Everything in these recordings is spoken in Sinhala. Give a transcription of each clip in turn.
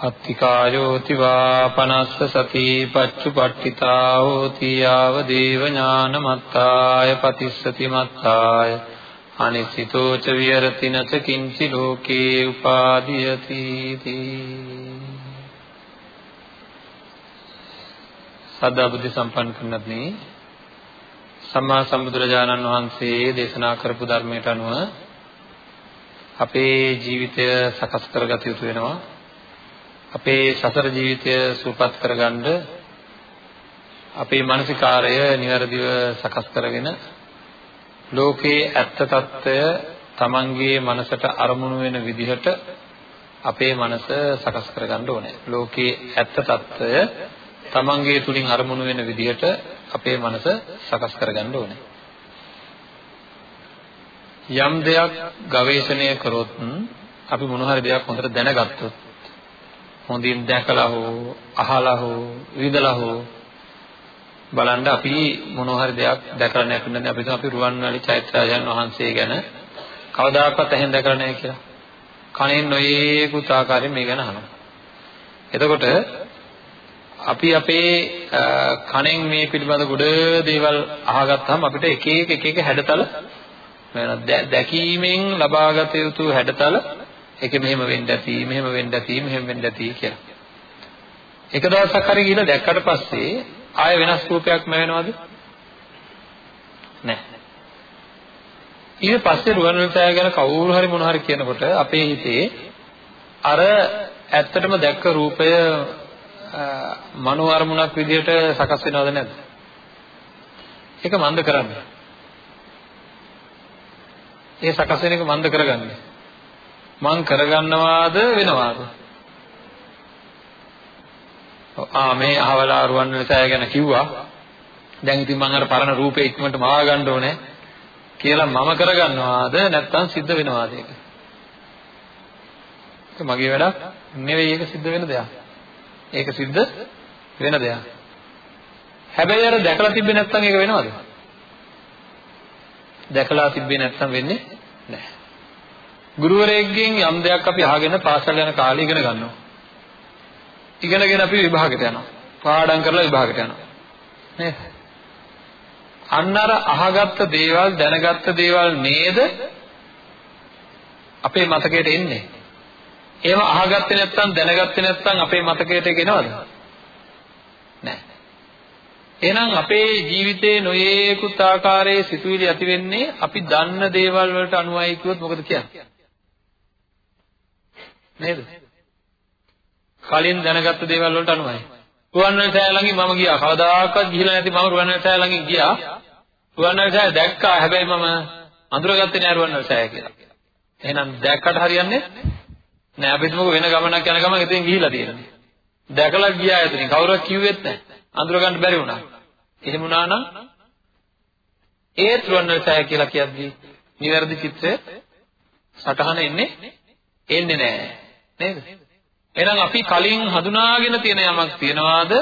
අත්තිකායෝති වා පනස්ස සති පච්චුපට්ඨිතා හෝති යාව දේව ඥානමත්තාය පතිස්සති මත්තාය අනිසිතෝ ච විහෙරති නච කිංචි ලෝකේ උපාදීයති සදා බුද්ධ සම්පන්න කරනත්නි සම්මා සම්බුදුරජාණන් වහන්සේ දේශනා කරපු ධර්මයට අනුව අපේ ජීවිතය සකස් කරගත යුතු වෙනවා. අපේ සසර ජීවිතය සූපත් කරගන්න අපේ මානසිකාරය નિවරදිව සකස් කරගෙන ලෝකයේ ඇත්ත తত্ত্বය Tamanගේ මනසට අරමුණු වෙන විදිහට අපේ මනස සකස් කරගන්න ඕනේ. ලෝකයේ ඇත්ත తত্ত্বය Tamanගේ තුලින් අරමුණු වෙන විදිහට අපේ මනස සකස් කරගන්න ඕනේ. යම් දෙයක් ගවේෂණය කරොත් අපි මොන හරි දෙයක් හොඳට දැනගත්තොත් හොඳින් දැකලා හෝ අහලා හෝ විඳලා හෝ බලන්න අපි මොනවා හරි දෙයක් දැකලා නැහැ කියන්නේ අපි අපි රුවන්වැලි චෛත්‍යයන් වහන්සේ ගැන කවදාකවත් ඇහෙන් දැකලා නැහැ කියලා. කණෙන් නොයේකුත් ආකාරයෙන් මේ ගැන අහනවා. එතකොට අපි අපේ කණෙන් මේ පිළිබඳ ගොඩ දේවල් අහගත්තාම අපිට එක එක එක එක හැඩතල දැකීමෙන් ලබාගත යුතු හැඩතල ඒක මෙහෙම වෙන්න ඇති මෙහෙම වෙන්න ඇති මෙහෙම වෙන්න ඇති කියලා. එක දවසක් හරි ගිහලා දැක්කට පස්සේ ආය වෙනස් රූපයක් මැවෙනවද? නැහැ. ඊට පස්සේ රුවන්වැලිසෑය ගැන කවුරු හරි මොන හරි කියනකොට අපේ හිතේ අර ඇත්තටම දැක්ක රූපය මනෝ අරමුණක් විදිහට සකස් වෙනවද නැද්ද? ඒක මන්ද කරන්නේ. ඒ සකස් වෙන එක මන්ද කරගන්නේ. මං කරගන්නවාද වෙනවාද? ආ මේ අහවලා රුවන් වෙනසය ගැන කිව්වා. දැන් ඉතින් මං අර පරණ රූපේ ඉක්මනට මවා ගන්න ඕනේ කියලා මම කරගන්නවාද නැත්නම් සිද්ධ වෙනවාද ඒක? ඒක මගේ වැඩක් නෙවෙයි ඒක සිද්ධ වෙන දෙයක්. ඒක සිද්ධ වෙන දෙයක්. හැබැයි අර දැකලා තිබ්බේ නැත්නම් ඒක වෙනවද? දැකලා තිබ්බේ නැත්නම් වෙන්නේ නැහැ. ගුරුවරයෙක්ගෙන් යම් දෙයක් අපි අහගෙන පාසල් යන කාලේ ඉගෙන ගන්නවා. ඉගෙනගෙන අපි විභාගයට යනවා. පාඩම් කරලා විභාගයට යනවා. නේද? අන්න අර අහගත්ත දේවල් දැනගත්ත දේවල් නේද අපේ මතකයට එන්නේ. ඒව අහගත්තේ නැත්නම් දැනගත්තේ නැත්නම් අපේ මතකයට ගෙනවද? නැහැ. එහෙනම් අපේ ජීවිතේ නොයේකුත් ආකාරයේ සිතුවිලි ඇති වෙන්නේ අපි දන්න දේවල් වලට අනුවයි කිව්වොත් මොකද කියන්නේ? නේද? කලින් දැනගත්ත දේවල් වලට අනුවයි. රුවන්වැලිසෑය ළඟින් මම ගියා. කවදාකවත් ගිහිලා නැති මම රුවන්වැලිසෑය ළඟින් ගියා. රුවන්වැලිසෑය දැක්කා. හැබැයි මම අඳුරගත්තේ නෑ රුවන්වැලිසෑය කියලා. එහෙනම් දැක්කට හරියන්නේ නෑ. අපි හිතමුකෝ වෙන ගමනක් යන ගමන් ඉතින් ගිහිලා තියෙනවා. දැකලා ගියා එතනින්. කවුරුත් කිව්වෙත් නෑ. අඳුර ගන්න බැරි වුණා. එහෙම වුණා නම් ඒ රුවන්වැලිසෑය කියලා කියද්දී නිවැරදි චිත්‍රය සටහන එන්නේ එන්නේ නෑ. නේද? එහෙනම් අපි කලින් හඳුනාගෙන තියෙන යමක් තියනවාද?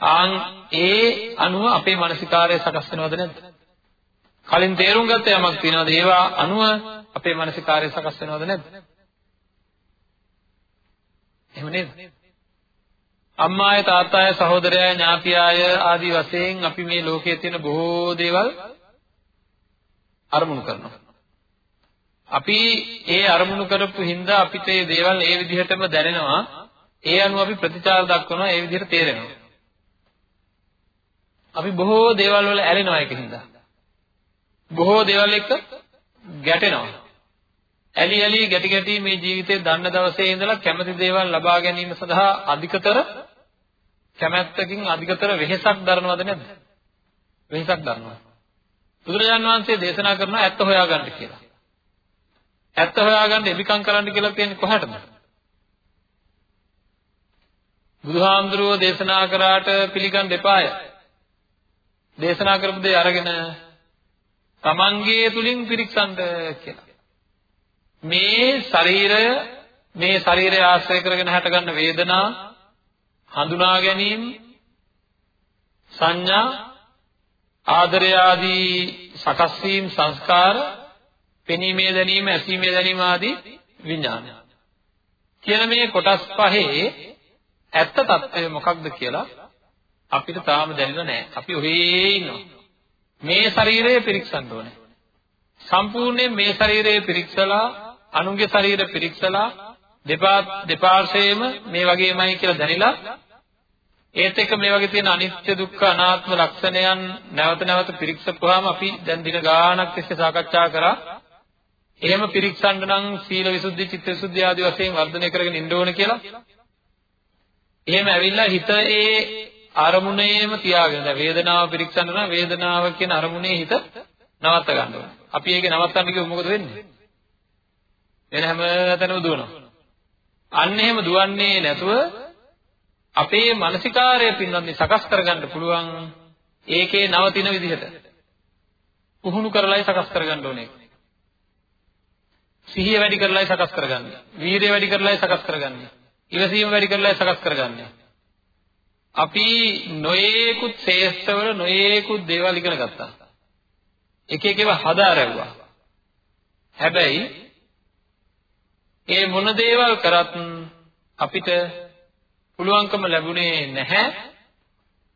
ආන් ඒ අනුව අපේ මානසිකාරය සකස් වෙනවද නැද්ද? කලින් තේරුම් ගත්ත යමක් තියනවාද? ඒවා අනුව අපේ මානසිකාරය සකස් වෙනවද නැද්ද? එහෙම නේද? අම්මාය තාත්තාය සහෝදරයය ඥාතියාය ආදී වශයෙන් අපි මේ ලෝකයේ තියෙන බොහෝ දේවල් අරමුණු කරනවා. අපි ඒ අරමුණු කරපු හින්දා අපිට මේ දේවල් ඒ විදිහටම දැනෙනවා. ඒ අනුව අපි ප්‍රතිචාර දක්වනවා ඒ විදිහට තේරෙනවා. අපි බොහෝ දේවල් වල ඇලෙනවා ඒකින්ද. බොහෝ දේවල් එක්ක ගැටෙනවා. ඇලි ඇලි ගැටි ගැටි මේ ජීවිතේ දන්න දවසේ ඉඳලා කැමති දේවල් ලබා ගැනීම සඳහා අධිකතර කැමැත්තකින් අධිකතර වෙහෙසක් දරනවද නැද්ද? වෙහෙසක් දරනවා. බුදුරජාන් වහන්සේ දේශනා කරනවා ඇත්ත හොයාගන්න කියලා. ඇත්ත හොයාගන්න එබිකම් කරන්න කියලා කියන්නේ කොහටද? බුදුහාමුදුරුවෝ දේශනා කරාට පිළිගන්න එපාය. දේශනා කරපු දේ අරගෙන තමන්ගේ තුලින් පිරික්සන්න කියලා. මේ ශරීරය මේ ශරීරය ආශ්‍රය කරගෙන හටගන්න වේදනා හඳුනා ගැනීම සංඥා ආදරය ආදී සකස් වීම සංස්කාර පෙනීමේ දැනීම ඇසීමේ දැනීම ආදී විඥාන කියන මේ කොටස් පහේ ඇත්ත తත්වය මොකක්ද කියලා අපිට තාම දැනෙලා නැහැ. අපි ඔහේ ඉන්නවා. මේ ශරීරය පිරික්සන්න ඕනේ. සම්පූර්ණයෙන් මේ ශරීරය පිරික්සලා අනුන්ගේ ශරීර පිරික්සලා දෙපා දෙපාර්ශ්වයේම මේ වගේමයි කියලා දැනিলা ඒත් එක්ක මේ වගේ තියෙන අනිත්‍ය දුක්ඛ අනාත්ම ලක්ෂණයන් නැවත නැවත පිරික්සපුවාම අපි දැන් දින ගාණක් තිස්සේ සාකච්ඡා කරා එහෙම පිරික්සන්න නම් සීල විසුද්ධි චිත්ත විසුද්ධි ආදී වශයෙන් වර්ධනය කරගෙන ඉන්න ඕන කියලා එහෙම ඇවිල්ලා හිත ඒ අරමුණේම තියාගෙන දැන් වේදනාව පිරික්සන්න නම් වේදනාව කියන අරමුණේ හිත නවත්ත ගන්න ඕනේ. අපි ඒක නවත්තන්න කිව්වොත් මොකද වෙන්නේ? වෙන හැම තැනම දුවනවා. අන්න එහෙම දුවන්නේ නැතුව අපේ මානසිකාරය පින්නන්නේ සකස් කරගන්න පුළුවන් ඒකේ නවතින විදිහට. පුහුණු කරලායි සකස් කරගන්න ඕනේ. සිහිය වැඩි කරලායි සකස් කරගන්නේ. වීරිය වැඩි කරලායි සකස් කරගන්නේ. ඉවසීම වැඩි කරලායි සකස් කරගන්නේ. අපි නොයේකුත් ශේෂ්ඨවල නොයේකුත් දේවල් ඉගෙන ගත්තා. එක එක ඒවා හදාරවුවා. හැබැයි ඒ මොන දේවල් කරත් අපිට පුළුවන්කම ලැබුණේ නැහැ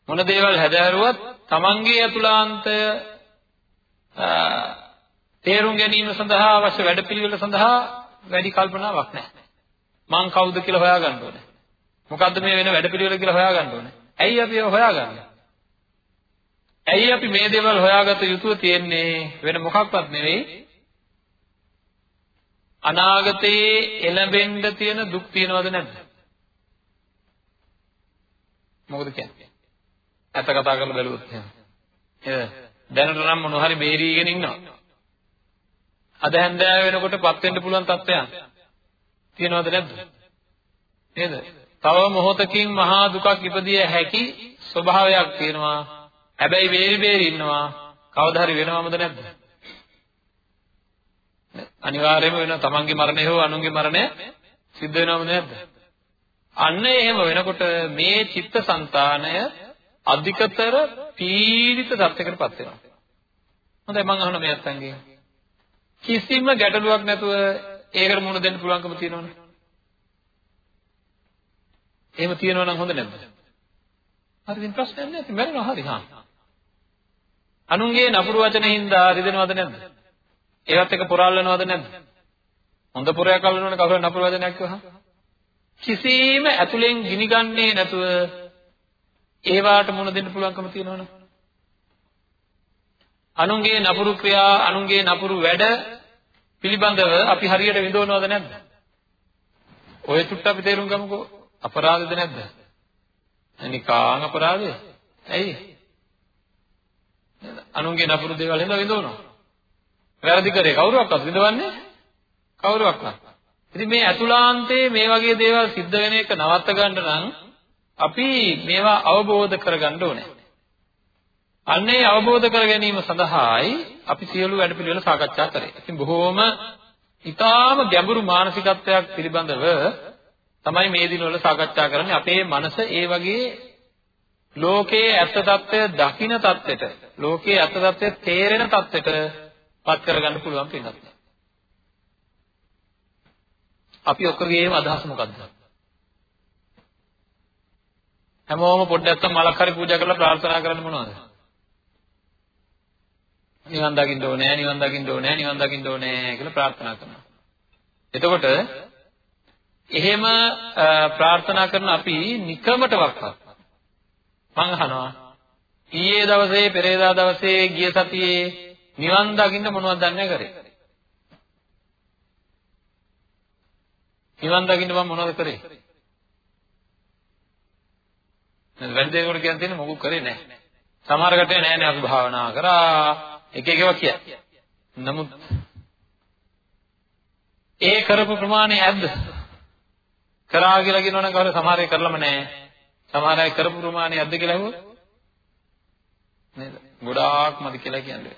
මොන දේවල් හැදෑරුවත් තමන්ගේ අතුලාන්තය තේරුම් ගැනීම සඳහා අවශ්‍ය වැඩපිළිවෙල සඳහා වැඩි කල්පනාවක් නැහැ. මං කවුද කියලා හොයාගන්න ඕනේ. මොකද්ද මේ වෙන වැඩපිළිවෙල කියලා හොයාගන්න ඕනේ. ඇයි අපි ඒව හොයාගන්නේ? ඇයි අපි මේ දේවල් හොයාගත යුතුව තියෙන්නේ වෙන මොකක්වත් නෙවෙයි අනාගතයේ එළඹෙන්න තියෙන දුක් තියනවද නැද්ද? මොකද කියන්නේ? ඇත්ත කතා කරලා බැලුවොත් එහෙම. නේද? දැනට නම් මොන හරි බේරීගෙන ඉන්නවා. අද හැන්දෑව වෙනකොට පත් වෙන්න පුළුවන් තත්ත්වයන් තියනවද නැද්ද? නේද? තව මොහොතකින් මහා දුකක් ඉපදිය හැකි ස්වභාවයක් තියෙනවා. හැබැයි බේරි බේරි ඉන්නවා. කවදා හරි වෙනවමද නැද්ද? අනිවාර්යයෙන්ම වෙනවා තමන්ගේ මරණය හෝ අනුන්ගේ මරණය සිද්ධ වෙනවද නැද්ද? අන්න එහෙම වෙනකොට මේ චිත්තසංතානය අධිකතර පීඩිත තත්යකටපත් වෙනවා. හොඳයි මම අහන මේ අත්තන්ගේ කිසිම ගැටලුවක් නැතුව ඒකට මුහුණ දෙන්න පුළුවන්කම තියෙනවනේ. එහෙම තියෙනවා නම් හොඳ නැද්ද? හරි ඉතින් ප්‍රශ්නයක් නැහැ. මැරෙනවා හරි හා. අනුන්ගේ නපුරු වචනේ හින්දා රිදෙනවද නැද්ද? ඒවත් එක පුරාලනවද නැද්ද? හොඳ පුරයක් අල්ලනවනේ කවුරු හරි නපුර වදනයක් කිව්වහම. කිසිම ඇතුලෙන් ගිනිගන්නේ නැතුව ඒවාට මුණ දෙන්න පුළුවන්කම තියෙනවනේ. අනුන්ගේ නපුරු ක්‍රියා, අනුන්ගේ නපුරු වැඩ පිළිබඳව අපි හරියට විඳවනවද නැද්ද? ඔය චුට්ට අපි තේරුම් ගමුකෝ අපරාධද නැද්ද? නිකාං අපරාධය. ඇයි? අනුන්ගේ නපුරු දේවල් හින්දා විඳවනවා. වැරදි කරේ කවුරුවක්වත් විඳවන්නේ කවුරුවක්වත්. ඉතින් මේ අතුලාන්තයේ මේ වගේ දේවල් සිද්ධ වෙන එක නවත්ත ගන්න නම් අපි මේවා අවබෝධ කරගන්න ඕනේ. අන්නේ අවබෝධ කර ගැනීම සඳහායි අපි සියලු වැඩ පිළිවෙල සාකච්ඡා කරේ. ඉතින් බොහෝම ඊටාම ගැඹුරු මානසිකත්වයක් පිළිබඳව තමයි මේ දිනවල සාකච්ඡා කරන්නේ. අපේ මනස ඒ වගේ ලෝකයේ ඇත්ත తত্ত্বය දකින తত্ত্বෙට, ලෝකයේ ඇත්ත తত্ত্বය තේරෙන తত্ত্বෙට පත් කරගන්න පුළුවන් පින්නත්. අපි ඔක්කොගේම අදහස මොකද්ද? හැමෝම පොඩ්ඩක් මලක් හරි පූජා කරලා ප්‍රාර්ථනා කරන්න මොනවද? නිවන් දකින්න ඕනේ, නිවන් දකින්න ඕනේ, නිවන් දකින්න ඕනේ කියලා ප්‍රාර්ථනා කරනවා. එතකොට එහෙම ප්‍රාර්ථනා කරන අපි නිකමටවත් මං අහනවා ඊයේ දවසේ පෙරේදා දවසේ ගිය සතියේ නිවන් දකින්න මොනවද දන්නේ කරේ? නිවන් දකින්න මම මොනවද කරේ? නේද වැඩි දෙයකට කියන්න තියෙන්නේ මොකුත් කරේ නැහැ. සමහර කටේ නෑ නේ අපි භාවනා කරා එක එක ඒවා කියයි. නමුත් ඒ කරපු ප්‍රමාණය ඇද්ද? කරා කියලා කියනවනම් කවුරු සමහර අය කරලම නැහැ. සමහර අය කරපු ප්‍රමාණය ඇද්ද කියලා අහුවොත් නේද? ගොඩාක් මදි කියලා කියන්නේ.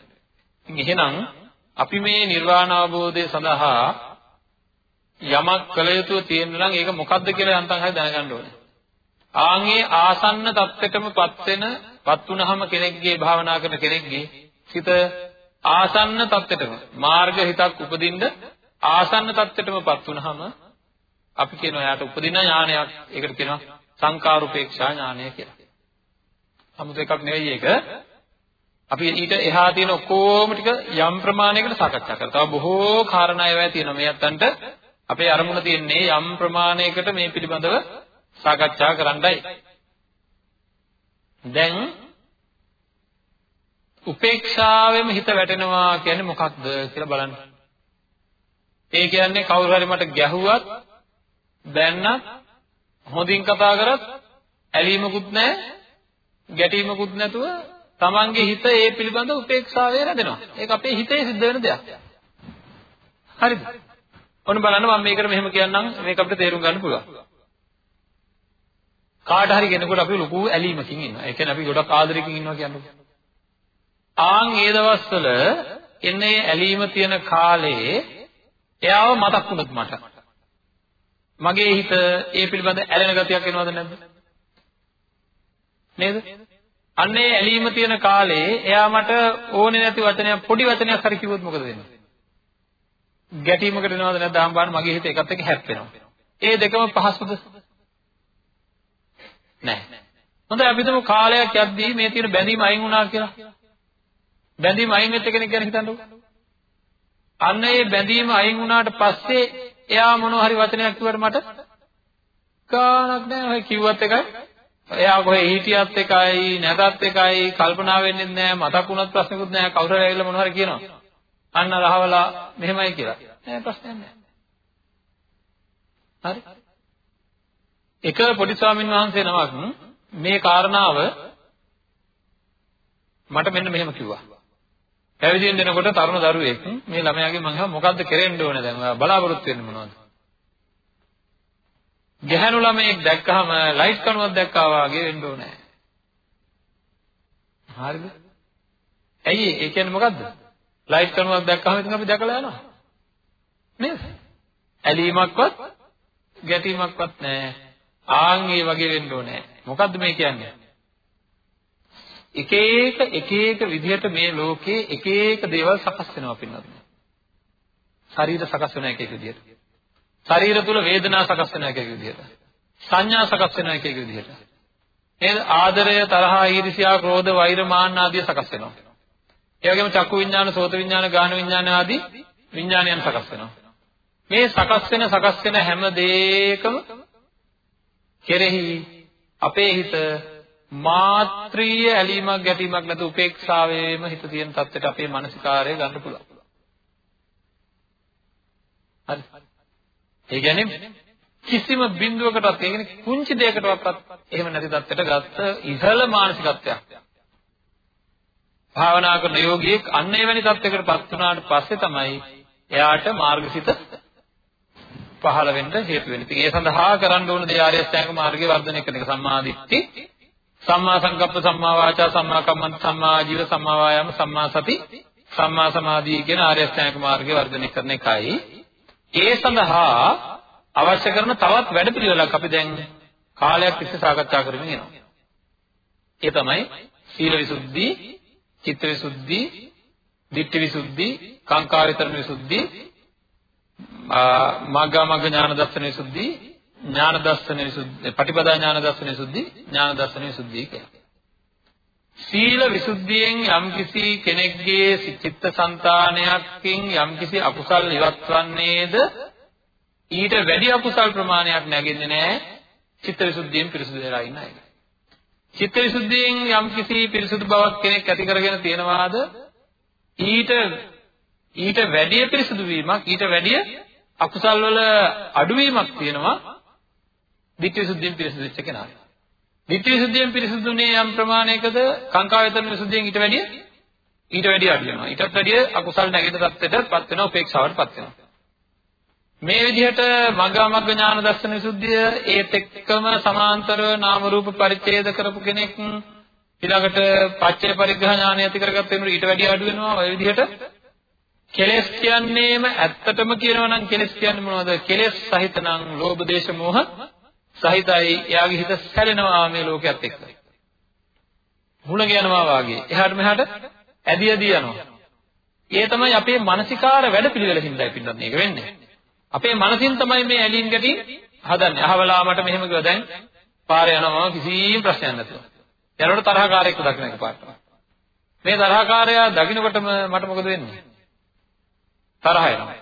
ඉතින් එහෙනම් අපි මේ නිර්වාණ අවබෝධය සඳහා යමක් කළ යුතු තියෙන නම් ඒක මොකද්ද කියලා යන්තම් හරි දැනගන්න ඕනේ. ආන්ගේ ආසන්න தත්ත්වයටමපත් වෙන පත් වුනහම කෙනෙක්ගේ භාවනා කරන කෙනෙක්ගේ හිත ආසන්න தත්තෙටම මාර්ග හිතක් උපදින්න ආසන්න தත්තෙටමපත් වුනහම අපි කියනවා යාට උපදින ඥානයක් ඒකට කියනවා සංකාරුපේක්ෂා ඥානය කියලා. 아무ත එකක් නෙවෙයි ඒක. අපි ඊට එහා තියෙන ඔක්කොම ටික යම් ප්‍රමාණයකට සාකච්ඡා කරා. තව බොහෝ කාරණා ඒවා තියෙනවා. මේ අතන්ට අපේ අරමුණ තියෙන්නේ යම් ප්‍රමාණයකට මේ පිළිබඳව සාකච්ඡා කරන්නයි. දැන් උපේක්ෂාවෙම හිත වැටෙනවා කියන්නේ මොකක්ද කියලා බලන්න. ඒ කියන්නේ කවුරු හරි මට ගැහුවත් දැන්නත් හොඳින් කතා කරත් ඇලීමකුත් නැහැ ගැටීමකුත් නැතුව තමන්ගේ හිත ඒ පිළිබඳ උපේක්ෂාවේ රැඳෙනවා. ඒක අපේ හිතේ සිද්ධ වෙන දෙයක්. හරිද? ඔන්න බලන්න මම මේකට මෙහෙම කියන්නම් මේක අපිට තේරුම් ගන්න පුළුවන්. කාට හරි කෙනෙකුට අපි ලොකු ඇලීමකින් ඉන්නවා. ඒ කියන්නේ අපි ගොඩක් ආදරයකින් ඉන්නවා කියන්නේ. ආන් ඒ දවස්වල එන්නේ ඇලීම තියෙන කාලේ එයාව මතක් වුණත් මට. මගේ හිත ඒ පිළිබඳ ඇලෙන ගතියක් එනවද නැද්ද? නේද? අන්නේ ඇලීම තියෙන කාලේ එයා මට ඕනේ නැති වචනයක් පොඩි වචනයක් හරි කිව්වොත් මොකද වෙන්නේ? ගැටීමකට එනවද නැද්ද? ආම්බාන මගේ හිත එකත් එක්ක හැප්පෙනවා. ඒ දෙකම පහසුද? නැහැ. හොඳයි අපි හිතමු කාලයක් යද්දී මේ තියෙන බැඳීම අයින් වුණා කියලා. බැඳීම අයින් වෙච්ච කෙනෙක් ගැන හිතන්නකෝ. අන්න ඒ බැඳීම අයින් වුණාට පස්සේ එයා මොනවා හරි වචනයක් කිව්වට මට ගානක් නැහැ. ඔය කිව්වත් එකයි. එයා කොහේ හිටියත් එකයි නැතත් එකයි කල්පනා වෙන්නේ නැහැ. මතක් වුණත් ප්‍රශ්නකුත් නැහැ. කවුරු හරි ඇවිල්ලා මොනවා හරි කියනවා. අන්න රහවලා මෙහෙමයි කියලා. නෑ ප්‍රශ්නයක් නෑ. හරි. එක පොඩි ස්වාමීන් වහන්සේ නමක් මේ කාරණාව මට මෙන්න මෙහෙම කිව්වා. පැවිදි වෙනකොට තරුණ දරුවෙක් මේ ළමයාගේ මං අහුවා මොකද්ද කරෙන්න ඕනේ දැන් ඔයා බලාපොරොත්තු වෙන්නේ මොනවද? ගැහැණු ළමයෙක් දැක්කහම ලයිට් කණුවක් දැක්කා වගේ වෙන්න ඕනේ. හරිද? ඇයි ඒ කියන්නේ මොකද්ද? ලයිට් කණුවක් දැක්කහම ඉතින් අපි දැකලා යනවා. නේද? ඇලීමක්වත් ගැටීමක්වත් නැහැ. ආන් ඒ වගේ වෙන්න ඕනේ. මොකද්ද මේ කියන්නේ? එක එක එක එක විදිහට මේ ලෝකේ එක එක දේවල් සකස් වෙනවා පින්නත්. ශරීර සකස් වෙන එක එක විදිහට. ශරීර තුල වේදනා සකස් වෙන එක එක විදිහට. සංඥා සකස් වෙන එක එක විදිහට. නේද? ආදරය, තරහා, ඊර්ෂ්‍යා, ක්‍රෝධ, වෛර, මාන්න ආදී සකස් වෙනවා. ඒ වගේම චක්කු විඥාන, සෝත විඥාන, ගාහන විඥාන ආදී විඥානයන් සකස් වෙනවා. මේ සකස් වෙන සකස් වෙන හැම දෙයකම කෙරෙහි අපේ හිත මාත්‍රීය ඇලීමක් ගැටීමක් නැතු උපේක්ෂාවේම හිත තියෙන තත්ත්වයට අපේ මානසිකාරය ගන්න පුළුවන්. හරි. ඒ කියන්නේ කිසිම බිඳුවකටවත් ඒ කියන්නේ කුංචි දෙයකටවත් එහෙම නැති තත්ත්වයට ගත්ත ඉහළ මානසිකත්වයක්. භාවනා කරන යෝගියෙක් අන්න එවැනි තත්යකට පත් වුණාට පස්සේ තමයි එයාට මාර්ගසිත පහළ වෙන්න හේතු වෙන්නේ. ඉතින් ඒ සඳහා කරන්න ඕන දේ ආර්ය අෂ්ටාංග මාර්ගයේ වර්ධනය කරන එක සම්මා දිට්ඨි, සම්මා සංකප්ප, සම්මා වාචා, සම්මා කම්මන්ත, සම්මා ආජීව, සම්මා වායාම, සම්මා සති, සම්මා සමාධිය කියන ආර්ය අෂ්ටාංග මාර්ගයේ වර්ධනය කරන එකයි. ඒ සඳහා අවශ්‍ය කරන තවත් වැඩපිළිවෙලක් අපි දැන් කාලයක් තිස්සේ සාකච්ඡා කරමින් යනවා. ඒ තමයි සීල විසුද්ධි, චිත්ත විසුද්ධි, ditthi විසුද්ධි, කාංකා විතරණ විසුද්ධි, මාග්ගා මග්ග ඥාන දර්ශන විසුද්ධි, ඥාන දර්ශන විසුද්ධි, පටිපදා ඥාන දර්ශන විසුද්ධි, ඥාන දර්ශන විසුද්ධි කියලා. සීල විසුද්ධියෙන් යම්කිසි කෙනෙක්ගේ චිත්තසංතානයකින් යම්කිසි අකුසල් ඉවත්වන්නේද ඊට වැඩි අකුසල් ප්‍රමාණයක් නැගෙන්නේ නැහැ චිත්ත විසුද්ධියෙන් පිරිසුදු වෙලා ඉන්න අය. චිත්ත විසුද්ධියෙන් යම්කිසි පිරිසුදු බවක් කෙනෙක් ඇති කරගෙන තියෙනවාද ඊට ඊට වැඩි පිරිසුදු වීමක් ඊට වැඩි අකුසල් වල අඩුවීමක් තියෙනවා ditthi visuddhiyen පිරිසුදු වෙච්ච කෙනාට. ditthi visuddhiyen පිරිසුදුනේ යම් ප්‍රමාණයකද කාංකා වේතන විසුද්ධියෙන් ඊට වැඩි ඊට වැඩි අඩු වෙනවා. ඊටත් වැඩි අකුසල් නැගෙන තත්ත්වයටපත් වෙනවා උපේක්ෂාවටපත් වෙනවා. මේ විදිහට මග්ගමග්ග ඥාන දර්ශන විසුද්ධිය ඒත් එක්කම සමාන්තරව නාම රූප පරිච්ඡේද කරපු කෙනෙක් ඊළඟට පච්චේ පරිග්‍රහ ඥානය ඇති කරගත්ත වෙනකොට ඊට වැඩි අඩු වෙනවා ඔය විදිහට කෙලෙස් කියන්නේම ඇත්තටම කියනවා නම් කෙලෙස් කියන්නේ මොනවද කෙලෙස් සහිත නම් ලෝභ දේශ මොහ සහිතයි එයාගේ හිත සැලෙනවා මේ ලෝකයක් එක්ක මුණ යනවා වාගේ එහාට මෙහාට ඇදී ඇදී යනවා ඒ තමයි අපේ මානසිකාර වැඩපිළිවෙල හින්දායි පින්නත් මේක වෙන්නේ අපේ මනසින් තමයි මේ ඇලීම් ගැටීම් හදන්නේ අහවලා මට මෙහෙම කිව්වා දැන් පාරේ යනවා කිසිම ප්‍රශ්නයක් නැතුව යනකොට තරහකාරයෙක් දකින්න එකපාරට. මේ තරහකාරයා දකින්නකොටම මට මොකද වෙන්නේ? තරහ එනවා.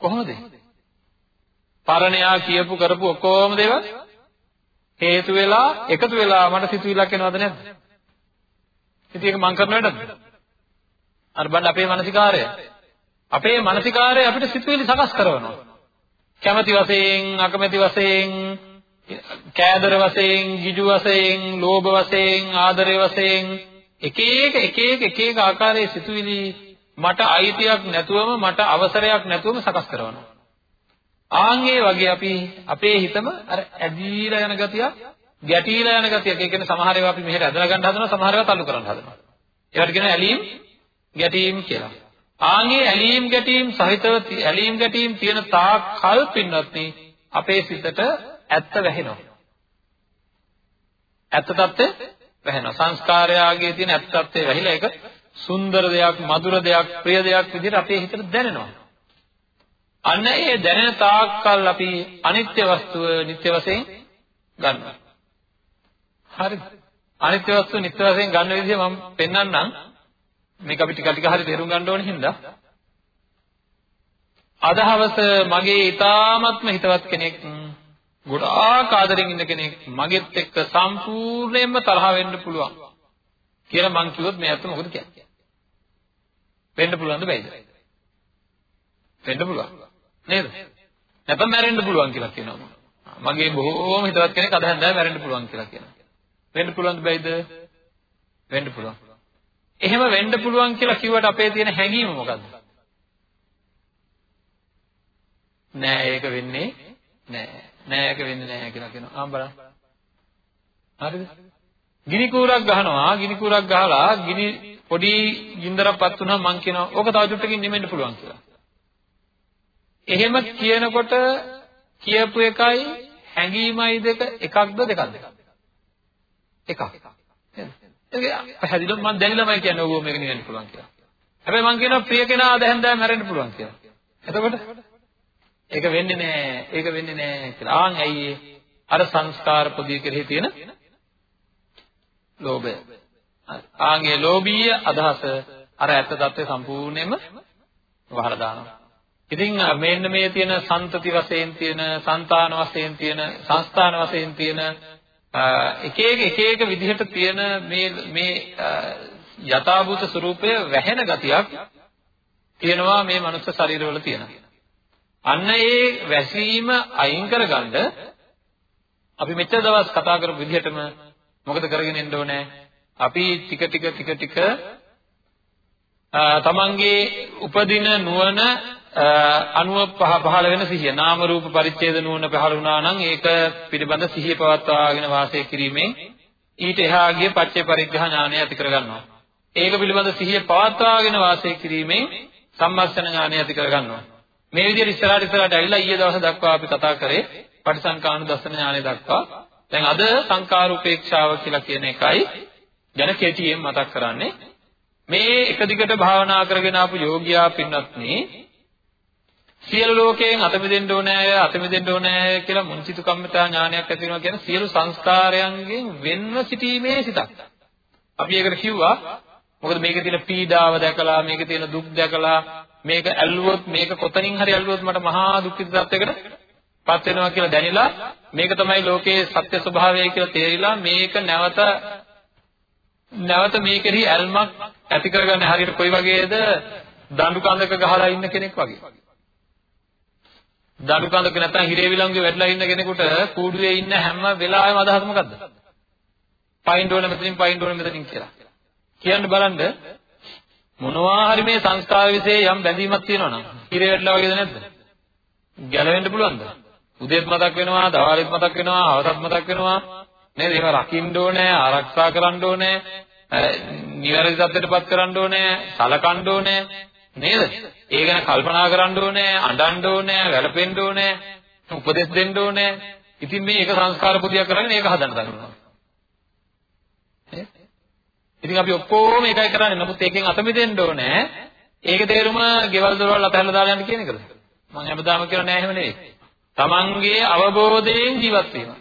කොහොමද? පරණයා කියපු කරපු ඔක්කොම දේවල් හේතු වෙලා එකතු වෙලා මට සිතුවිල්ලක් එනවද නැද්ද? ඉතින් ඒක මං කරන වැඩද? අර බලන්න අපේ මානසිකාරය. අපේ මානසිකාරය අපිට සිතුවිලි සකස් කරනවා. කැමැති වශයෙන් අකමැති වශයෙන් කෑදර වශයෙන්, ගිජු වශයෙන්, ලෝභ වශයෙන්, ආදරය වශයෙන් එක එක එක එක එක එක ආකාරයේ සිතුවිලි මට අයිතියක් නැතුවම මට අවසරයක් නැතුවම සකස් කරනවා. ආන් ඒ වගේ අපි අපේ හිතම අර ඇදීලා යන ගතියක් ගැටීලා යන ගතියක්. ඒ කියන්නේ සමහර ඒවා අපි මෙහෙට ඇදලා ගන්න හදනවා සමහර ඒවා තල්ලු කරන්න හදනවා. ඒවට කියනවා ඇලීම් ගැටීම් කියලා. ආන්ගේ ඇලීම් ගැටීම් සහිතව ඇලීම් ගැටීම් තියෙන තාක් කල් පින්නත් අපේ සිතට ඇත්ත වැහෙනවා. ඇත්ත தත්ත්වය වැහෙනවා. සංස්කාරයාගේ තියෙන ඇත්ත தත්ත්වය වැහිලා ඒක සුන්දර දෙයක්, මధుර දෙයක්, ප්‍රිය දෙයක් විදිහට අපේ හිතට දැනෙනවා. අන්න ඒ දැනෙන තාක්කල් අපි අනිත්‍ය වස්තුව නිත්‍ය වශයෙන් ගන්නවා. හරිද? අනිත්‍ය වස්තුව නිත්‍ය වශයෙන් ගන්න විදිහ මම පෙන්වන්නම්. මේක අපි ටික ටික හරි තේරුම් ගන්න ඕනේ හින්දා. අදහවස මගේ ඊ타ත්ම හිතවත් කෙනෙක් ගොඩාක් ආදරෙන් ඉන්න කෙනෙක් මගෙත් එක්ක සම්පූර්ණයෙන්ම තරහ වෙන්න පුළුවන් කියලා මං කිව්වොත් මේ අත මොකද කියන්නේ? වෙන්න පුළුවන්ද බැයිද? වෙන්න පුළුවන්. නේද? නැත්නම් මැරෙන්න පුළුවන් කියලා කියනවා. මගේ බොහෝම හිතවත් කෙනෙක් අද හන්දෑ මැරෙන්න පුළුවන් කියලා කියනවා. වෙන්න පුළුවන්ද බැයිද? වෙන්න පුළුවන්. එහෙම වෙන්න පුළුවන් කියලා කිව්වට අපේ තියෙන හැඟීම මොකද්ද? නෑ ඒක වෙන්නේ නෑ. නෑ ඒක වෙන්නේ නෑ කියලා කියනවා. ආ බලන්න. හරිද? ගිනි කූරක් ගහනවා. ගිනි කූරක් ගහලා ගිනි පොඩි ගින්දරක්පත් වුණා මං කියනවා ඕක තව චුට්ටකින් නිමෙන්න පුළුවන් කියලා. එහෙම කියනකොට කියපු එකයි හැඟීමයි දෙක එකක්ද දෙකක්ද? එකක්. ඒක පැහැදිලිව මම දැනিলাමයි කියන්නේ ඕක මේක නිවෙන්න පුළුවන් කියලා. හැබැයි මං කියනවා ප්‍රිය කෙනා දැහැන් මැරෙන්න පුළුවන් කියලා. එතකොට ඒක වෙන්නේ නැහැ. ඒක වෙන්නේ නැහැ කියලා. ආන් ඇයි අර සංස්කාර පොදිය කෙරෙහි තියෙන ලෝභය. ආන්ගේ ලෝභීය අදහස අර ඇත්ත தත්ත්වය සම්පූර්ණයෙන්ම වහලා දානවා. ඉතින් මෙන්න මේ තියෙන සන්තති වශයෙන් තියෙන, సంతාන වශයෙන් තියෙන, සංස්ථාන වශයෙන් තියෙන එක එක එක එක විදිහට තියෙන මේ මේ යථාභූත ස්වરૂපය වැහෙන ගතියක් තියෙනවා මේ මනුස්ස ශරීරවල තියෙනවා. අන්න ඒ වැසීම අයින් කරගන්න අපි මෙච්චර දවස් කතා කරපු විදිහටම මොකද කරගෙන යන්න ඕනේ? අපි ටික ටික ටික ටික තමන්ගේ උපදින නුවණ අනුව පහළ වෙන සිහිය නාම රූප පරිච්ඡේද නුවණ පහළ වුණා නම් ඒක පිළිබඳ සිහිය පවත්වාගෙන වාසය කිරීමෙන් ඊට එහා ගිය පච්චේ පරිග්‍රහ ඥානය ඇති කරගන්නවා. ඒක පිළිබඳ සිහිය පවත්වාගෙන වාසය කිරීමෙන් සම්මස්තන ඥානය ඇති කරගන්නවා. මේ විදිහට ඉස්සරහට ඉස්සරහට ඇවිල්ලා ඊයේ දවස් දක්වා අපි කතා කරේ පටිසංකානුදස්සන ඥානය දක්වා. දැන් අද සංකාර උපේක්ෂාව කියලා කියන එකයි ගැන කෙටියෙන් මතක් කරන්නේ. මේ එක දිගට භාවනා කරගෙන ආපු යෝගියා පින්වත්නි සියලු ලෝකයෙන් අත මිදෙන්න ඕනෑ අත මිදෙන්න ඕනෑ කියලා මුංචිතු කම්මතා ඥානයක් ඇති වෙනවා කියන සියලු සංස්කාරයන්ගෙන් වෙන්ව සිටීමේ සිතක්. අපි ඒකට කිව්වා මොකද මේකේ තියෙන පීඩාව දැකලා මේකේ තියෙන දුක් දැකලා මේක ඇල්ලුවොත් මේක කොතනින් හරි ඇල්ලුවොත් මට මහා දුක්ඛිත තත්යකට පත් වෙනවා කියලා දැනিলা මේක තමයි ලෝකයේ සත්‍ය ස්වභාවය කියලා තේරිලා මේක නැවත නැවත මේ කෙරෙහි ඇල්මක් ඇති කරගන්න හරියට කොයි වගේද දඬු කඳක ගහලා ඉන්න කෙනෙක් වගේ. දඬු කඳක නැත්නම් හිරේ විලංගුවේ වැටලා ඉන්න කෙනෙකුට කූඩුවේ ඉන්න හැම වෙලාවෙම අදහස මොකද්ද? පයින් ඕන මෙතනින් පයින් ඕන මෙතනින් කියලා. කියන්න බලන්න මොනවා හරි මේ සංස්කාර વિશે යම් බැඳීමක් තියෙනවා නම් හිරේ වැටලා වගේද නැද්ද? ගැලවෙන්න පුළුවන්ද? උදේත් මතක් වෙනවා, දවල්ෙත් මතක් වෙනවා, හවසත් මතක් වෙනවා. නේද? ඒවා රකින්න ඕනේ, ආරක්ෂා කරන්න ඕනේ, නිවැරදි තත්ත්වයටපත් කරන්න ඕනේ, සලකන්න ඕනේ. නේද? ඒ ගැන කල්පනා කරන්න ඕනේ, අඬන්න ඕනේ, වැළපෙන්න ඕනේ, උපදෙස් දෙන්න ඕනේ. ඉතින් මේ එක සංස්කාර පුදියක් කරගෙන ඒක හදන්න දන්නවා. ඉතින් අපි ඔක්කොම එකයි කරන්නේ. නමුත් ඒකෙන් අත මිදෙන්න ඕනේ. ඒකේ තේරුම ගෙවල් දොරවල් අතහැරලා දාලා යන්න කියන එකද? මම හැමදාම කියනවා නෑ එහෙම නෙවෙයි. තමන්ගේ අවබෝධයෙන් ජීවත් වීම.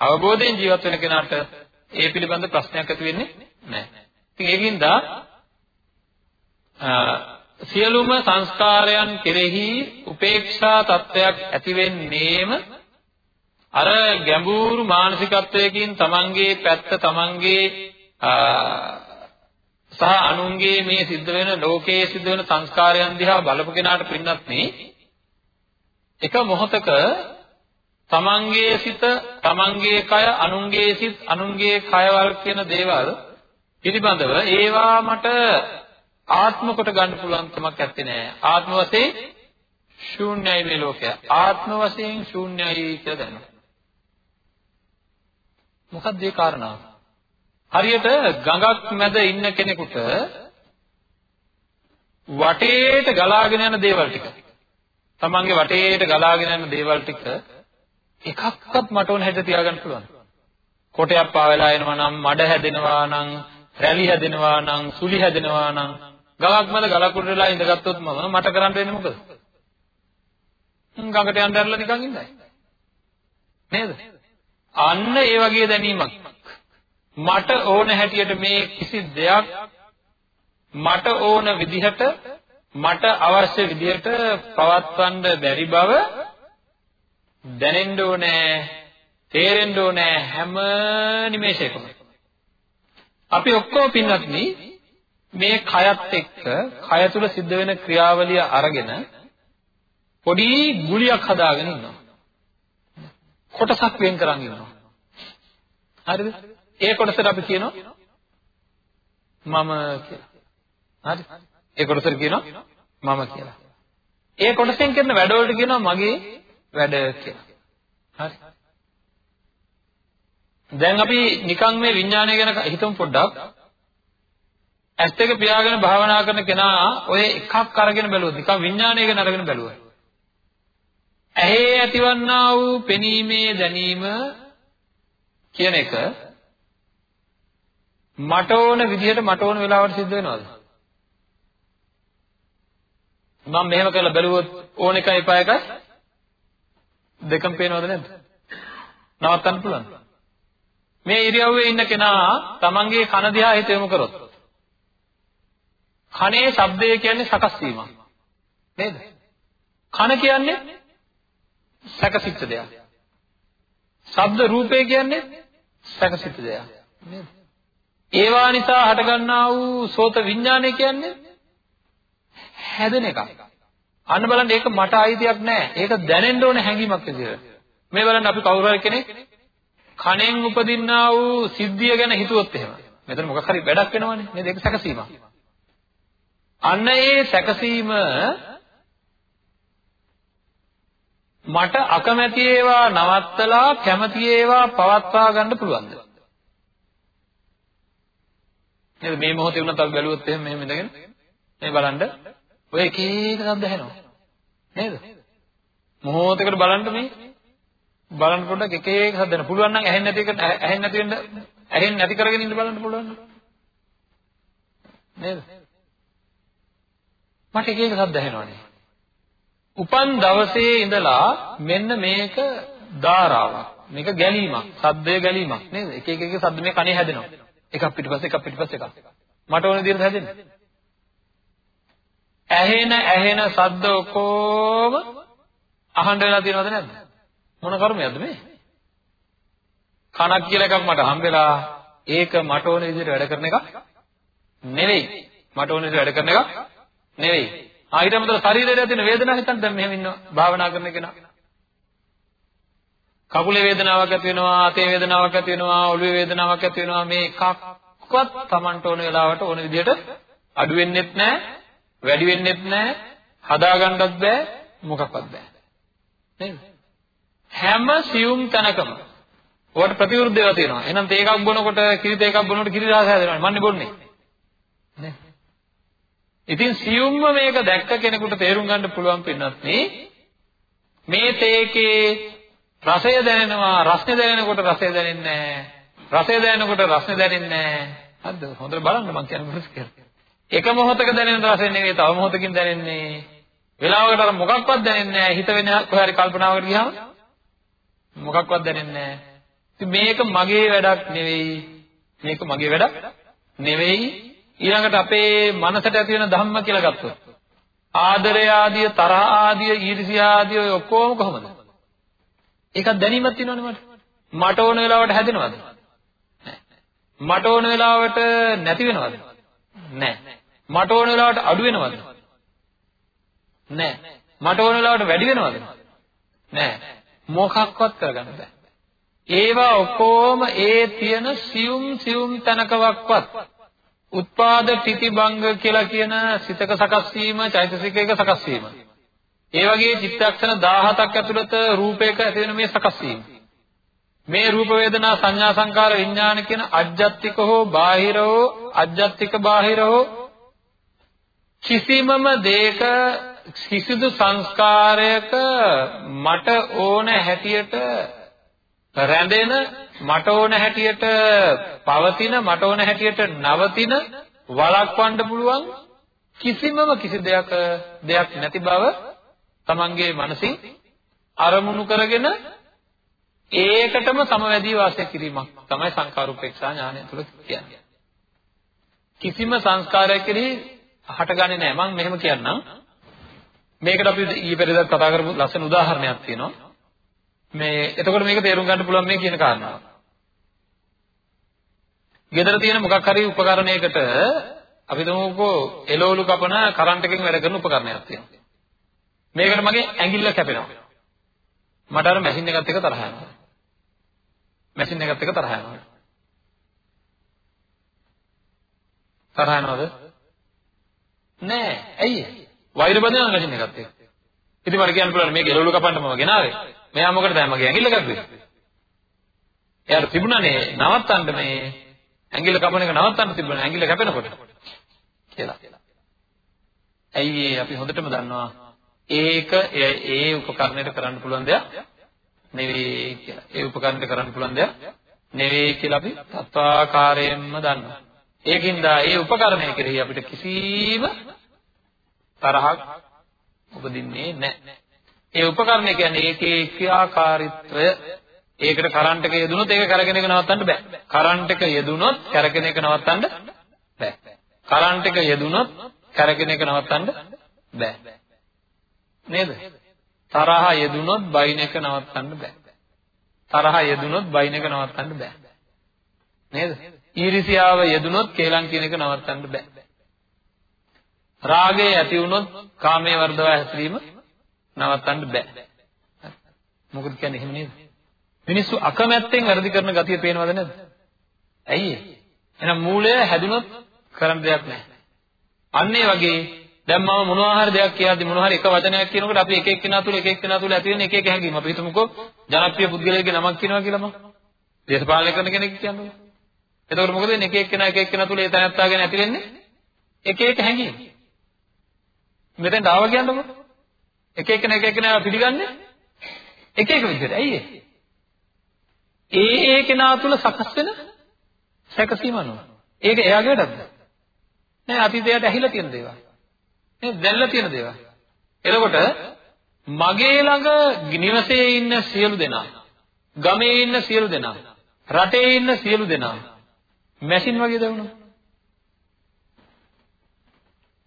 අවබෝධයෙන් ජීවත් වෙන කෙනාට ඒ පිළිබඳ ප්‍රශ්නයක් ඇති වෙන්නේ නැහැ. ඉතින් ඒකින්ද සියලුම සංස්කාරයන් කෙරෙහි උපේක්ෂා තත්වයක් ඇති වෙන්නේම අර ගැඹුරු මානසිකත්වයකින් තමන්ගේ පැත්ත තමන්ගේ සහ අනුන්ගේ මේ සිද්ධ වෙන ලෝකයේ සිද්ධ වෙන සංස්කාරයන් දිහා බලපු කෙනාට පින්නත් නේ එක මොහොතක තමන්ගේ සිත තමන්ගේ කය අනුන්ගේ සිත් අනුන්ගේ කයවල් කියන දේවල් පිළිබඳව ඒවා මට ආත්ම කොට ගන්න පුළුවන් කමක් නැත්තේ නෑ. ආත්ම වශයෙන් ශූන්‍යයි මේ ලෝකය. ආත්ම වශයෙන් ශූන්‍යයි කියලා දැනෙනවා. මොකක්ද ඒ කාරණාව? හරියට ගඟක් මැද ඉන්න කෙනෙකුට වටේට ගලාගෙන යන දේවල් ටික. තමන්ගේ වටේට ගලාගෙන යන දේවල් ටික එකක්වත් මට ඕන හැට තියාගන්න පුළුවන්. කොටයක් පාවෙලා එනවා නම් මඩ හැදෙනවා නම් රැලි හැදෙනවා නම් සුලි හැදෙනවා නම් ගලක් මැද ගලක් උඩලා ඉඳගත්තොත් මම මට කරන්න වෙන්නේ මොකද? ගඟට යන්න ඇරලා නිකන් ඉන්නයි. නේද? අන්න ඒ වගේ දැනීමක්. මට ඕන හැටියට මේ කිසි දෙයක් මට ඕන විදිහට මට අවශ්‍ය විදිහට පවත්වන්න බැරි බව දැනෙන්න ඕනේ තේරෙන්න ඕනේ හැම නිමේෂයකම අපි ඔක්කොම පින්වත්නි මේ කයත් එක්ක කය තුල සිද්ධ වෙන ක්‍රියාවලිය අරගෙන පොඩි ගුලියක් හදාගෙන ඉන්නවා කොටසක් වෙන් කරන් ඉන්නවා හරිද ඒ කොටසට අපි කියනවා මම කියලා හරි ඒ කොටසට කියනවා මම කියලා ඒ කොටසෙන් කරන වැඩවලට කියනවා මගේ වැඩ කියලා. හරි. දැන් අපි නිකන් මේ විඥානය ගැන හිතමු පොඩ්ඩක්. ඇස් දෙක පියාගෙන භාවනා කරන කෙනා ඔය එකක් අරගෙන බැලුවොත් නිකන් විඥානය ගැන අරගෙන බැලුවා. ඇහි ඇතිවන්නා වූ පෙනීමේ දැනීම කියන එක මට ඕන විදිහට මට ඕන වෙලාවට සිද්ධ වෙනවද? මම මෙහෙම කරලා බැලුවොත් ඕන එකයි එපා එකයි දෙකම පේනවද නැද්ද? නවත්තන්න පුළුවන්. මේ ඉරියව්වේ ඉන්න කෙනා තමන්ගේ කන දිහා හිත යොමු කරොත් කනේ ශබ්දය කියන්නේ සකස් වීමක්. නේද? කන කියන්නේ සකසිත දෙයක්. ශබ්ද රූපය කියන්නේ සකසිත දෙයක්. නේද? ඒවා නිසා හටගන්නා වූ සෝත විඥානය කියන්නේ හැදෙන එකක්. අන්න බලන්න ඒක මට අයිතියක් නෑ. ඒක දැනෙන්න ඕන හැඟීමක් විදියට. මේ බලන්න අපි කවුරු හරි කෙනෙක් කණෙන් උපදින්නා වූ සිද්ධිය ගැන හිතුවොත් එහෙම. මෙතන මොකක් හරි වැඩක් වෙනවනේ. නේද? ඒක සැකසීමක්. අන්න ඒ සැකසීම මට අකමැති ඒවා නවත්තලා කැමති ඒවා පවත්වා ගන්න පුළුවන්ද? නේද මේ මොහොතේ වුණත් අපි බැලුවොත් එහෙම මෙහෙම ඉඳගෙන මේ බලන්න ඔය එක එක ශබ්ද ඇහෙනවා නේද? මොහොතකට බලන්න මේ බලන්න පොඩ්ඩක් එක එක ශබ්ද වෙන පුළුවන් නම් ඇහෙන්නේ නැති එක ඇහෙන්නේ නැති වෙන්න ඇහෙන්නේ නැති කරගෙන ඉන්න බලන්න පුළුවන් නේද? මට එක එක શબ્ද ඇහෙනවනේ. උපන් දවසේ ඉඳලා මෙන්න මේක ධාරාවක්. මේක ගැලීමක්. සද්දය ගැලීමක් නේද? එක එක එක සද්ද මේ කනේ හැදෙනවා. එකක් පිටිපස්සේ එකක් පිටිපස්සේ එකක්. මට ඕන විදිහට හැදෙන්නේ. ඇහෙන ඇහෙන ශබ්ද ඔක්කොම අහන්න වෙලා තියෙනවද නැද්ද? මොන කර්මයක්ද මේ? කනක් කියලා එකක් මට හම්බෙලා ඒක මට ඕන විදිහට වැඩ කරන එක නෙවෙයි. මට ඕන විදිහට වැඩ කරන එක නෙවෙයි. ආ ඊට අමතරව ශරීරයේ තියෙන වේදනාව හිතන්න දැන් මෙහෙම ඉන්නවා භාවනා කරන කෙනා. කකුලේ වේදනාවක් ඇති වෙනවා, අතේ වේදනාවක් ඇති වෙනවා, ඔළුවේ වේදනාවක් ඇති වෙනවා මේ එකක්වත් Tamanට ඕන වෙලාවට ඕන විදිහට අඩු වෙන්නෙත් නැහැ, වැඩි වෙන්නෙත් නැහැ, හදාගන්නත් බෑ, මොකක්වත් බෑ. නේද? හැම සියුම් තැනකම ඔයාලට ප්‍රතිවිරුද්ධ ඒවා තියෙනවා. එහෙනම් තේ එකක් බොනකොට කිරි තේ එකක් බොනකොට කිරි රස හැදෙනවා. මන්නේ බොන්නේ. නේ? ඉතින් සියුම්ම මේක දැක්ක කෙනෙකුට තේරුම් ගන්න පුළුවන් පින්නත් මේ තේකේ රසය දැනෙනවා රසය දැනෙනකොට රසය දැනෙන්නේ නැහැ. රසය දැනෙනකොට රසය දැනෙන්නේ නැහැ. හරිද? හොඳට බලන්න මම කියන මොකද කියලා. එක මොහොතක දැනෙන රසය නෙවෙයි තව මොහොතකින් දැනෙන්නේ. වෙලාවකට අර මොකක්වත් දැනෙන්නේ නැහැ. හිත වෙන කොහේ හරි කල්පනාවකට ගියාම මොකක්වත් දැනෙන්නේ නැහැ. ඉතින් මේක මගේ වැඩක් නෙවෙයි. මේක මගේ වැඩක් නෙවෙයි. ඊළඟට අපේ මනසට ඇති වෙන ධම්ම කියලා ගත්තොත් ආදරය ආදිය තරහ ආදිය ඊර්ෂ්‍යා ආදිය ඔය ඔක්කොම කොහොමද ඒකක් දැනීමක් තියෙනවනේ මට. මට ඕන වෙලාවට හැදෙනවද? මට ඕන වෙලාවට නැති වෙනවද? නැහැ. මට ඕන වෙලාවට අඩු වෙනවද? නැහැ. මට ඕන වෙලාවට වැඩි වෙනවද? නැහැ. මොකක්වත් කරගන්න බෑ. ඒවා ඔක්කොම ඒ තියෙන සියුම් සියුම් තනකවක්වත් උත්පාද තිතිබංග කියලා කියන සිතක සකස් වීම චෛතසිකයක සකස් වීම ඒ වගේ චිත්තක්ෂණ 17ක් ඇතුළත රූපයක ඇති වෙන මේ සකස් වීම. මේ රූප වේදනා සංඥා සංකාර විඥාන කියන අජ්ජත්තික හෝ බාහිර හෝ අජ්ජත්තික බාහිර හෝ කිසිමම දෙයක කිසිදු සංස්කාරයක මට ඕන හැටියට රැඳෙන මට ඕන හැටියට පවතින මට ඕන හැටියට නවතින වළක්වන්න පුළුවන් කිසිමම කිසි දෙයක දෙයක් නැති බව තමන්ගේ මනසින් අරමුණු කරගෙන ඒකටම සමවැදී වාසය කිරීමක් තමයි සංකාරූපේක්ෂා ඥානය තුළ කියන්නේ. කිසිම සංස්කාරයක් කෙරෙහි හටගන්නේ නැහැ. මම මෙහෙම කියන්නම්. මේකට අපි ඊයේ පෙරේදා කතා කරපු ලස්සන උදාහරණයක් තියෙනවා. මේ එතකොට මේක තේරුම් ගන්න පුළුවන් මේ කියන කාරණාව. ගෙදර තියෙන මොකක් හරි උපකරණයකට අපි තුමුකෝ එළවලු කපන කරන්ට් එකකින් වැඩ කරන උපකරණයක් තියෙනවා. මේකට මගේ ඇඟිල්ල කැපෙනවා. මට අර මැෂින් එකත් එක්ක තරහ යනවා. මැෂින් එකත් එක්ක තරහ යනවා. තරහ යනවද? නෑ. ඇයි? වෛර බඳිනවා මැෂින් එකත් එක්ක. ඉතින් මට කියන්න පුළුවන් මේක එළවලු කපන්න මම ගෙනාවේ. මෙයා මොකටද මගේ ඇඟිල්ල කැපුවේ? එයාට තිබුණානේ නවත්තන්න මේ ඇඟිල්ල කපන එක නවත්තන්න තිබුණා ඇඟිල්ල කැපෙනකොට කියලා. ඇයි අපි හොඳටම දන්නවා ඒක ඒ උපකරණයට කරන්න පුළුවන් දෙයක් නෙවෙයි කියලා. ඒ උපකරණයට කරන්න පුළුවන් දෙයක් නෙවෙයි කියලා අපි තත්වාකාරයෙන්ම දන්නවා. ඒකින්ද ඒ උපකරණය කෙරෙහි අපිට කිසිම තරහක් උපදින්නේ නැහැ. ඒ උපකරණය කියන්නේ ඒකේ ක්‍රියාකාරීත්වය ඒකට කරන්ට් එක යෙදුනොත් ඒක කරගෙන එක නවත්තන්න බෑ. කරන්ට් එක යෙදුනොත් කරගෙන එක නවත්තන්න බෑ. කරන්ට් එක යෙදුනොත් කරගෙන එක නවත්තන්න බෑ. නේද? තරහ යෙදුනොත් බයින් එක නවත්තන්න බෑ. තරහ යෙදුනොත් බයින් එක නවත්තන්න බෑ. නේද? ඊර්ෂියාව යෙදුනොත් කේලම් කියන එක නවත්තන්න බෑ. රාගය ඇති වුනොත් කාමයේ වර්ධව හැසිරීම නවත්තන්න බෑ. මොකද කියන්නේ එහෙම නේද? මිනිස්සු අකමැත්තෙන් වැඩි කරන ගතිය පේනවද නැද්ද? ඇයි එහෙනම් මූලය හැදුනොත් කරන්න දෙයක් නැහැ. අන්න ඒ වගේ දැන් මම මොනවා හරි දෙයක් කියද්දි මොනවා හරි එක වචනයක් කියනකොට අපි එක එක්කෙනා තුල එක එක්කෙනා තුල ඇති වෙන එක එක හැඟීම් අපි හිතමුකෝ ජනප්‍රිය පුද්ගලයෙක්ගේ නමක් කියනවා කියලා මම දේශපාලනය කරන කෙනෙක් කියන්නේ. එතකොට මොකද වෙන්නේ එක එක්කෙනා එක එක්කෙනා තුල ඒ තැනත්තා ගැන ඇති වෙන්නේ එක එක හැඟීම්. මෙතෙන්ට ආව කියන්නකො. එක එක්කෙනා එක එක්කෙනා පිළිගන්නේ එක එක විදිහට. ඇයි ඒ ඒ කෙනා තුල සකස් වෙන සැකසීම අනුව. ඒක එයාගේ වැඩක්ද? නෑ අතීතයට ඇහිලා තියෙන දේවල්. නේද දැල්ලා තියෙන දේවල්. එතකොට මගේ ළඟ නිවසේ ඉන්න සියලු දෙනා, ගමේ ඉන්න සියලු දෙනා, රටේ ඉන්න සියලු දෙනා මැෂින් වගේද වුණා?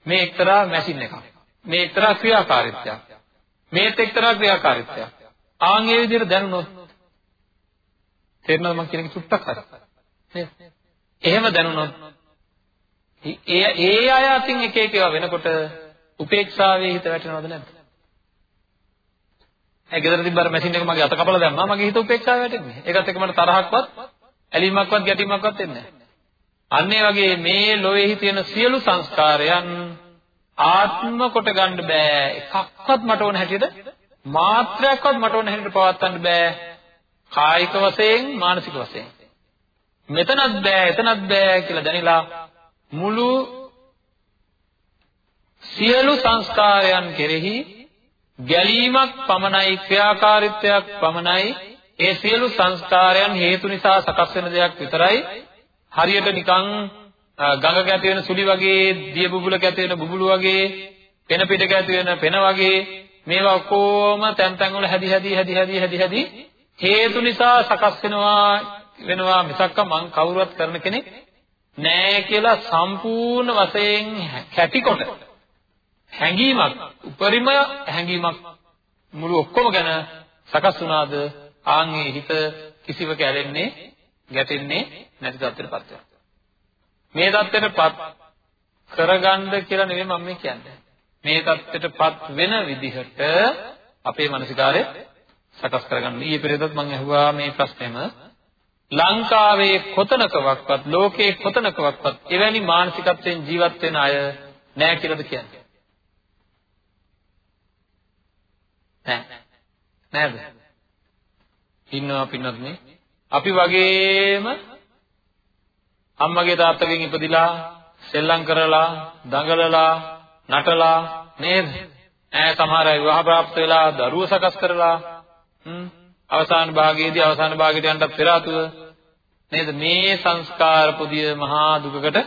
මේ එක්තරා මැෂින් එකක්. මේ එක්තරා ක්‍රියාකාරීත්වයක්. මේත් එක්තරා ක්‍රියාකාරීත්වයක්. ආන් ඒ විදිහට දැනුනොත් තේරෙනවද මම කියන එක චුට්ටක් හරි. නේද? එහෙම දැනුණොත් ඒ ඒ අය අතින් එක එක ඒවා වෙනකොට උපේක්ෂාවේ හිත වැටෙනවද නැද්ද? ඒ ගෙදර තිබ්බර මැෂින් එක මගේ අත කපලා දැම්මා මගේ හිත උපේක්ෂාව වැටෙන්නේ. ඒකත් එක්ක මට තරහක්වත් ඇලීමක්වත් ගැටීමක්වත් එන්නේ නැහැ. අන්න ඒ වගේ මේ ලෝකෙහි තියෙන සියලු සංස්කාරයන් ආත්ම කොට ගන්න බෑ. එකක්වත් මට ඕන හැටියට මාත්‍රයක්වත් මට ඕන හැටියට පවත්වන්න බෑ. කායික වශයෙන් මානසික වශයෙන්. මෙතනත් බෑ එතනත් බෑ කියලා දැනিলা මුළු සියලු සංස්කාරයන් කෙරෙහි ගැලීමක් පමණයි ක්‍රියාකාරීත්වයක් පමණයි ඒ සියලු සංස්කාරයන් හේතු නිසා සකස් වෙන දෙයක් විතරයි හරියට නිකන් ගඟක ඇති වෙන සුලි වගේ දිය බුබුලක ඇති වෙන බුබුලු වගේ පෙන පිටක ඇති වෙන පෙන වගේ මේවා ඔක්කොම තැන් තැන් වල හැදි හැදි හැදි හැදි හැදි හැදි හේතු නිසා සකස් වෙනවා වෙනවා මිසක්ක මං කවුරුවත් කරන කෙනෙක් නෑ කියලා සම්පූර්ණ වශයෙන් කැටිකොට. හැඟීමක් උපරිම හැඟීමක් මුළු ඔක්කොම ගැන සකස් වුණාද? ආන්ගේ හිත කිසිවක ඇලෙන්නේ ගැටෙන්නේ නැති තත්ත්වයටපත් වෙනවා. මේ தත්ත්වයටපත් කරගන්න කියලා නෙමෙයි මම මේ කියන්නේ. මේ தත්ත්වයටපත් වෙන විදිහට අපේ මානසිකාරය සකස් කරගන්න. ඊයේ පෙරේදත් මම අහුවා මේ ප්‍රශ්නේම ලංකාවේ කොතනකවත් ලෝකේ කොතනකවත් එවැනි මානසිකත්වයෙන් ජීවත් වෙන අය නැහැ කියලාද කියන්නේ? නැහැ. නේද? ඉන්නවා පින්නත් නේ. අපි වගේම අම්මගේ තාත්තගෙන් ඉපදිලා සෙල්ලම් කරලා දඟලලා නටලා නේද? ඈ සමහර අය විවාහ ප්‍රාප්ත වෙලා දරුවෝ සකස් කරලා අවසාන භාගයේදී අවසාන භාගයට යන්නත් පෙර ආතුව නේද? මේ සංස්කාර පුදිය මහා දුකකට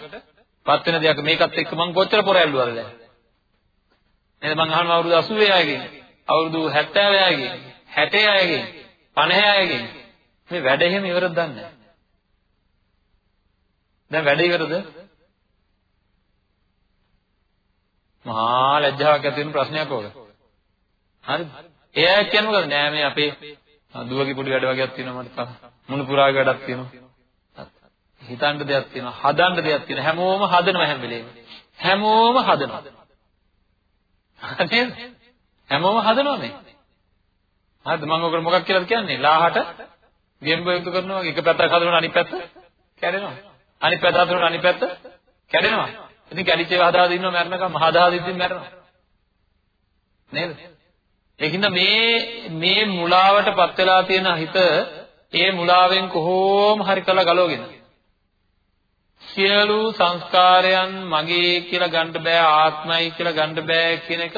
පත් වෙන දෙයක්. මේකත් එක්ක මම කොච්චර පොර ඇල්ලුවද දැන්? නේද? මං අහනවා අවුරුදු 80 අයගෙන් අවුරුදු 70 අයගෙන් 60 අයගෙන් 50 අයගෙන්. මේ වැඩ එහෙම ඉවරද දන්නේ නැහැ. දැන් වැඩ ඉවරද? මහා ලැජ්ජාවක් ඇති වෙන ප්‍රශ්නයක් ඕක. හරිද? ඒ අය කියන්නේ මොකද? නෑ මේ අපේ දුවගේ පොඩි වැඩ වගේක් තියෙනවා මට තව. මුණුපුරාගේ වැඩක් තියෙනවා. හිතන්න දෙයක් තියෙනවා, හදන්න දෙයක් තියෙනවා. හැමෝම හදනවා හැම වෙලේම. හැමෝම හදනවා. නේද? හැමෝම හදනවා මේ. හරිද? මම ඔකට මොකක් කියලාද කියන්නේ? ලාහට ගෙම්බ යුතු කරනවා එක පැත්තක් හදනවා අනිත් පැත්ත කැඩෙනවා. අනිත් පැත්ත හතරට අනිත් පැත්ත කැඩෙනවා. ඉතින් කැඩිච්ච ඒවා හදාගෙන ඉන්නව මැරෙනකම් හදාගෙන ඉතින් මැරෙනවා. නේද? ඒකින්ද මේ මේ මුලාවටපත් වෙලා තියෙන හිත ඒ මුලාවෙන් කොහොම හරි කළා ගලවගෙන සියලු සංස්කාරයන් මගේ කියලා ගන්න බෑ ආත්මයි කියලා ගන්න බෑ කියන එක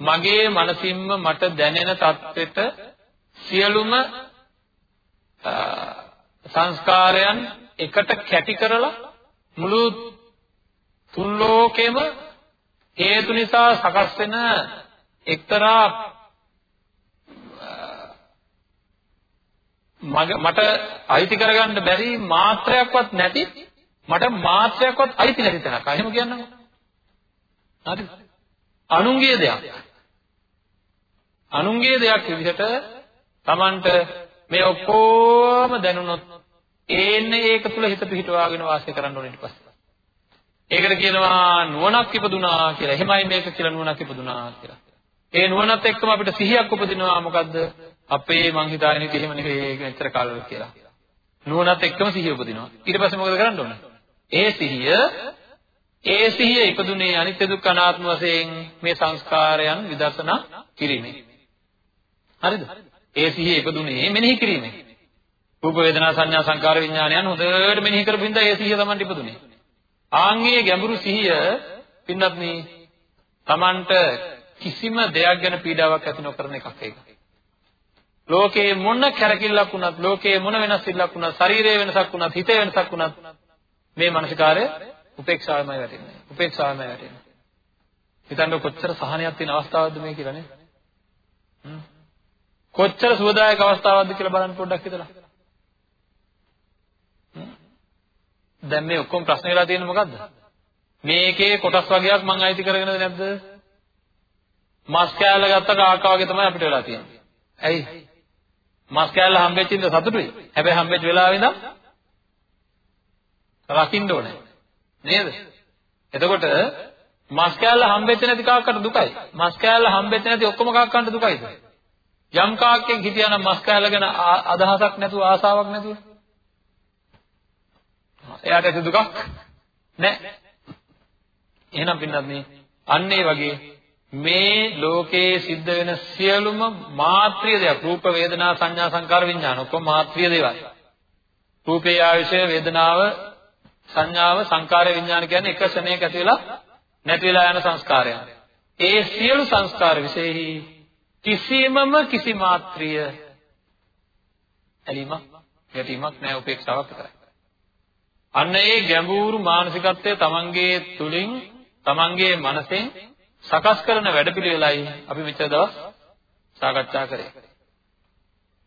මගේ මනසින්ම මට දැනෙන தත්වෙට සියලුම සංස්කාරයන් එකට කැටි කරලා මුළු තුන් ලෝකෙම හේතු නිසා සකස් වෙන එක්තරා මට අයිති කරගන්න බැරි මාත්‍රයක්වත් නැති මට මාත්‍රයක්වත් අයිති නැති තැනක්. එහෙම කියන්නකෝ. හරි. අනුන්ගේ දෙයක්. අනුන්ගේ දෙයක් විදිහට Tamanට මේ ඔක්කොම දැනුණොත් ඒන්නේ ඒක තුල හිත පිහිටවාගෙන වාසය කරන්න ඕනේ ඊට පස්සේ. ඒකට කියනවා නුවණක් ඉපදුනා කියලා. එහෙමයි මේක කියලා නුවණක් ඉපදුනා කියලා. ඒ නුවණත් එක්කම අපිට සිහියක් උපදිනවා මොකද්ද? අපේ මං හිතාගෙන ඉති එහෙම නෙවෙයි මෙච්චර කාල කියලා. නුවණත් එක්කම සිහිය උපදිනවා. ඊට පස්සේ මොකද කරන්න ඕනේ? ඒ සිහිය ඒ සිහිය ඉපදුනේ අනිත්‍ය දුක්ඛ අනාත්ම වශයෙන් මේ සංස්කාරයන් විදර්ශනා කිරීමෙන්. හරිද? ඒ සිහිය ඉපදුනේ මෙනෙහි කිරීමෙන්. රූප වේදනා සංඥා සංකාර විඥානයන් හොඳට මෙනෙහි කරපු හින්දා ඒ සිහිය Tamanට ඉපදුනේ. ආන්ගේ ගැඹුරු සිහිය පින්නත් මේ Tamanට කිසිම දෙයක් ගැන පීඩාවක් ඇති නොකරන එකක් ඒක. ලෝකේ මොන කැරකිල්ලක් වුණත් ලෝකේ මොන වෙනස්කමක් වුණත් ශරීරයේ වෙනසක් වුණත් හිතේ වෙනසක් වුණත් මේ මානසිකාරය උපේක්ෂාවමයි වැටෙන්නේ. උපේක්ෂාවමයි වැටෙන්නේ. හිතන්න කොච්චර සහනයක් තියෙන අවස්ථාවක්ද මේ කියලා නේ? කොච්චර සුවදායක අවස්ථාවක්ද කියලා බලන්න පොඩ්ඩක් හිතලා. දැන් මේ ඔක්කොම ප්‍රශ්න වෙලා තියෙන්නේ මොකද්ද? මේකේ කොටස් වර්ගයක් මම අයිති කරගෙනද නැද්ද? මස් කෑල්ල ගත්ත කාකා වගේ තමයි අපිට වෙලා තියෙන්නේ. ඇයි? මස් කෑල්ල හම්බෙච්ච ඉඳ සතුටුයි. හැබැයි හම්බෙච්ච වෙලාවෙ ඉඳන් රකින්න ඕනේ. නේද? එතකොට මස් කෑල්ල හම්බෙච්ච නැති කාක්කට දුකයි. මස් කෑල්ල හම්බෙච්ච නැති ඔක්කොම කාක්කන්ට දුකයිද? යම් කාක්කෙක් හිටියානම් මස් කෑල්ල ගැන අදහසක් නැතුව ආසාවක් නැතුව එයාට ඇති දුකක් නැහැ. එහෙනම් පින්නත් මේ අන්න ඒ වගේ මේ ලෝකයේ සිද්ධ වෙන සියලුම මාත්‍රිය දේවල් රූප වේදනා සංඥා සංකාර විඥාන ඔක්කොම මාත්‍රිය දේවල්. රූපේ ආයශය වේදනාව සංඥාව සංකාර විඥාන කියන්නේ එක ශරණයක ඇති වෙලා නැති වෙලා යන සංස්කාරයන්. ඒ සියලු සංස්කාර විශේෂයි කිසිමම කිසි මාත්‍රිය ඇලීමක් ගැටීමක් නැහැ උපේක්ෂාවක් විතරයි. අන්න ඒ ගැඹුරු මානසිකත්වය තමන්ගේ තුලින් තමන්ගේ මනසෙන් සකස් කරන වැඩපිළිවෙලයි අපි මෙච්චර දවස් සාකච්ඡා කරේ.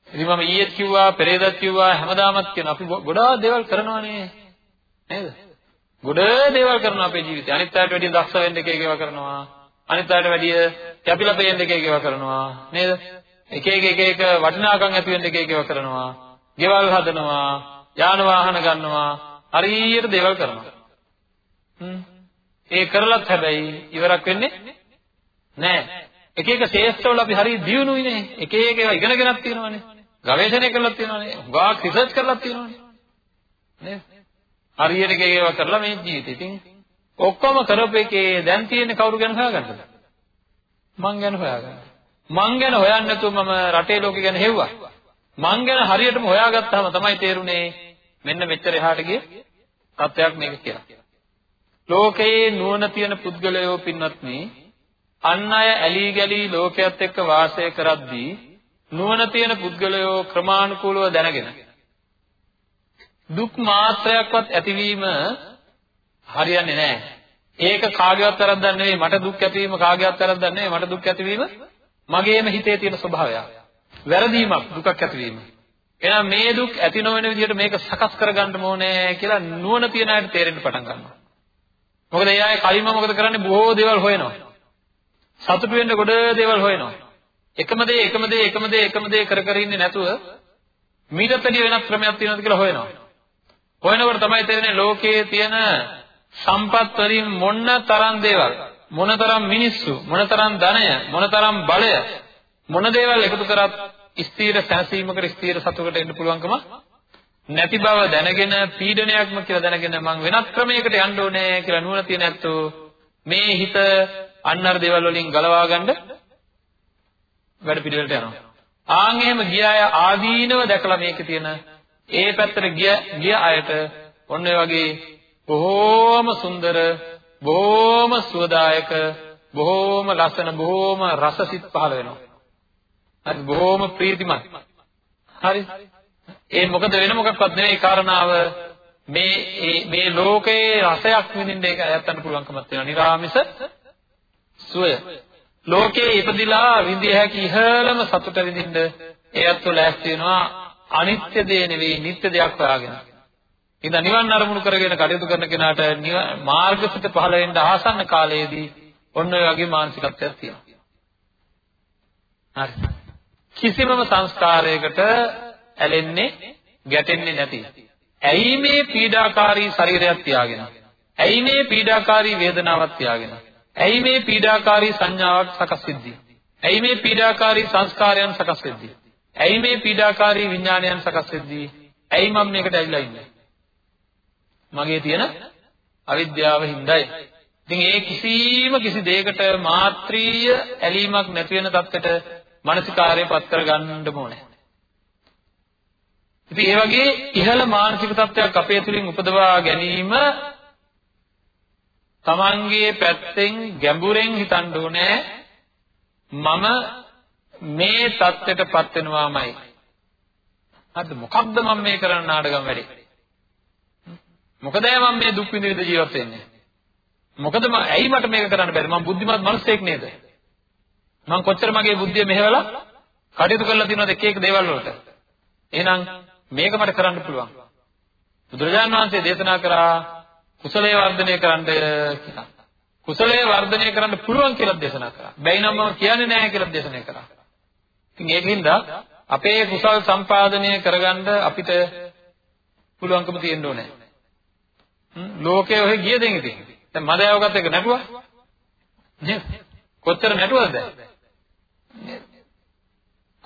ඉතින් මම ඊයේත් කිව්වා පෙරේදත් කිව්වා හැමදාමත් කියන අපි ගොඩාක් දේවල් කරනවානේ නේද? ගොඩ දේවල් කරනවා අපේ ජීවිතේ. අනිත් අයට වැඩිය දක්ෂ වෙන්න එක එක ඒවා කරනවා. අනිත් අයට වැඩිය කැපිලා පේන්න එක එක ඒවා කරනවා. නේද? එක එක එක එක වටිනාකම් ඇති වෙන්න එක එක ඒවා කරනවා. ගෙවල් හදනවා, යාන වාහන ගන්නවා, හරියට දේවල් කරනවා. හ්ම්. ඒ කරලත් හැබැයි ඉවරක් වෙන්නේ නැහැ. එක එක ශේෂ්ඨවල අපි හරිය දියුණුයිනේ. එක එක ඒවා ඉගෙනගෙනත් තියෙනවානේ. ගවේෂණය කරලත් තියෙනවානේ. ගාක් රිසර්ච් කරලත් තියෙනවානේ. නේද? හරියට එක ඒවා කරලා මේ ජීවිතේ. ඉතින් ඔක්කොම කරපු එකේ දැන් තියෙන්නේ කවුරු ගැන හොයාගන්නද? මං ගැන හොයාගන්න. මං ගැන හොයන්නේ නැතුව මම රටේ ලෝකෙ ගැන හෙව්වා. මං ගැන හරියටම හොයාගත්තාම තමයි තේරුනේ මෙන්න මෙච්චර එහාට ගිය තත්වයක් මේක කියලා. ලෝකයේ නුවණ තියෙන පුද්ගලයෝ පින්වත්නි අන් අය ඇලී ගැලී ලෝකයේත් එක්ක වාසය කරද්දී නුවණ තියෙන පුද්ගලයෝ ක්‍රමානුකූලව දැනගෙන දුක් මාත්‍රයක්වත් ඇතිවීම හරියන්නේ නැහැ. ඒක කාගේවත් වැරද්දක් නෙවෙයි මට දුක් ඇතිවීම කාගේවත් වැරද්දක් නෙවෙයි මට දුක් ඇතිවීම මගේම හිතේ තියෙන ස්වභාවයක්. වැරදීමක් දුකක් ඇතිවීම. එහෙනම් මේ දුක් ඇති නොවන විදිහට මේක සකස් කරගන්න ඕනේ කියලා නුවණ තියන අයට තේරෙන්න පටන් ගන්නවා. මොකද ඒ අය කලින්ම මොකද කරන්නේ බොහෝ දේවල් හොයනවා. සතුටු වෙන්න ගොඩ දේවල් හොයනවා. එකම දේ එකම දේ එකම දේ එකම දේ කර කර ඉන්නේ නැතුව මීටතඩිය වෙනස් ක්‍රමයක් තියෙනවද කියලා හොයනවා. හොයනකොට තමයි තේරෙන්නේ ලෝකයේ තියෙන සම්පත් වලින් මොන තරම් දේවල් මොනතරම් මිනිස්සු මොනතරම් ධනය මොනතරම් බලය මොන දේවල් එකතු කරත් ස්ථීර සැනසීමකට ස්ථීර සතුටකට එන්න පුළුවන්කම නැති බව දැනගෙන පීඩනයක්ම කියලා දැනගෙන මං වෙනත් ක්‍රමයකට යන්න ඕනේ කියලා නුවණ තියෙන ඇත්තෝ මේ හිත අන්නර දේවල් වලින් ගලවා ගන්න වැඩ පිළිවෙලට යනවා. ආන් එහෙම ගිය අය ආදීනව දැකලා මේකේ තියෙන ඒ පැත්තට ගිය ගිය අයට ඔන්න ඔය වගේ බොහෝම සුන්දර බොහෝම සුවදායක බොහෝම ලස්සන බොහෝම රසසිත පහළ වෙනවා. හරි බොහෝම ප්‍රීතිමත්. හරි. ඒ මොකද වෙන මොකක්වත් නෙවෙයි කාරණාව මේ මේ ලෝකයේ රසයක් විඳින්න ඒක ඇත්තන්න පුළුවන්කමක් තියෙනවා. නිරාමිස සුවය. ලෝකයේ ඉපදිලා විඳිය හැකි ඉහළම සතුට විඳින්න ඒත් ලෑස්ති වෙනවා අනිත්‍ය දේ නෙවෙයි නිත්‍ය දෙයක් හොයාගෙන. ඉතින් නිවන් අරමුණු කරගෙන කටයුතු කරන කෙනාට මාර්ගසිත පහළ වෙන්න ආසන්න කාලයේදී ඔන්න ඔය වගේ මානසිකත්වයක් තියෙනවා. හරි. කිසිමම සංස්කාරයකට ඇලෙන්නේ ගැටෙන්නේ නැති. ඇයි මේ පීඩාකාරී ශරීරයක් තියාගෙන? ඇයි මේ පීඩාකාරී වේදනාවක් තියාගෙන? ඇයි මේ පීඩාකාරී සංඥාවක් සකස් වෙද්දී? ඇයි මේ පීඩාකාරී සංස්කාරයන් සකස් වෙද්දී? ඇයි මේ පීඩාකාරී විඥානයන් සකස් වෙද්දී? ඇයි මම මේකට ඇවිල්ලා ඉන්නේ? මගේ තියෙන අවිද්‍යාව හින්දායි. ඉතින් ඒ කිසිම කිසි දෙයකට මාත්‍රීය ඇලීමක් නැති වෙන තත්ත්වයට මානසිකාර්යය පත් කරගන්න ඕනේ. ඉතින් ඒ වගේ ඉහළ මානසික තත්ත්වයක් අපේ තුලින් උපදවා ගැනීම තමන්ගේ පැත්තෙන් ගැඹුරෙන් හිතන්න ඕනේ මම මේ தත්ත්වයටපත් වෙනවාමයි. හරිද? මොකක්ද මම මේ කරන නාටකම් වැඩේ? මොකද මම මේ දුක් විඳින ජීවත් වෙන්නේ? මොකද මම ඇයි මට මේක කරන්න බැරි? මම බුද්ධිමත් මිනිසෙක් නේද? මම කොච්චර මගේ බුද්ධිය මෙහෙवला කටයුතු කරලා තියෙනවද එක එක දේවල් වලට? එහෙනම් මේක මට කරන්න පුළුවන්. බුදුරජාණන් වහන්සේ දේශනා කරා කුසලයේ වර්ධනය කරන්න කියලා. කුසලයේ වර්ධනය කරන්න පුළුවන් කියලා දේශනා කරා. බැයි නම් මම කියන්නේ නැහැ කියලා දේශනා කරා. ඉතින් ඒකින්ද අපේ කුසල් සම්පාදනය කරගන්න අපිට පුළුවන්කම තියෙන්න ඕනේ. ලෝකයේ ඔහෙ ගිය දෙන් ඉතින්. දැන් මදයවගත් එක නැටුවා. නේද? කොච්චර නැටුවද දැන්?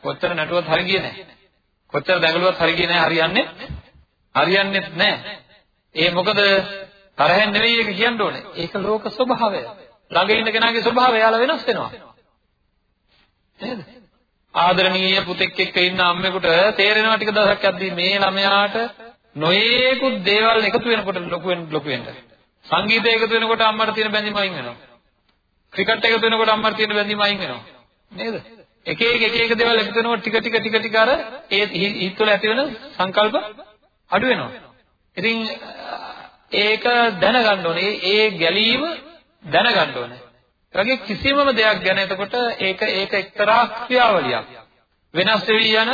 කොච්චර නැටුවත් හරි ගියේ නැහැ. කොච්චර දැඟලුවත් හරි ගියේ නැහැ හරියන්නේ. හරියන්නේත් නැහැ. ඒ මොකද තරහෙන් නෙවෙයි ඒක කියන්න ඕනේ. ඒක ලෝක ස්වභාවය. ළඟ ඉන්න කෙනාගේ ස්වභාවය යාලා වෙනස් වෙනවා. නේද? ආදරණීය පුතෙක් එක්ක ඉන්න අම්මෙකුට තේරෙනවා ටික දවසක් යද්දී මේ ළමයාට නොයේකුත් දේවල් එකතු වෙනකොට ලොකු වෙන ලොකු වෙන්න. සංගීතය එකතු වෙනකොට අම්මට තියෙන බැඳීම අයින් වෙනවා. ක්‍රිකට් එකතු වෙනකොට අම්මට තියෙන බැඳීම අයින් වෙනවා. නේද? එක එක එක එක දේවල් එකතු වෙනකොට ටික ටික ටික ටික අර ඒ හිත තුළ ඇති වෙන සංකල්ප අඩු වෙනවා. ඉතින් ඒක දැනගන්න ඕනේ. ඒ ගැලීම දැනගන්න ඕනේ. ඒ වගේ කිසිමම දෙයක් ගැන එතකොට ඒක ඒක එක්තරා ක්‍රියාවලියක්. වෙනස් වෙවි යන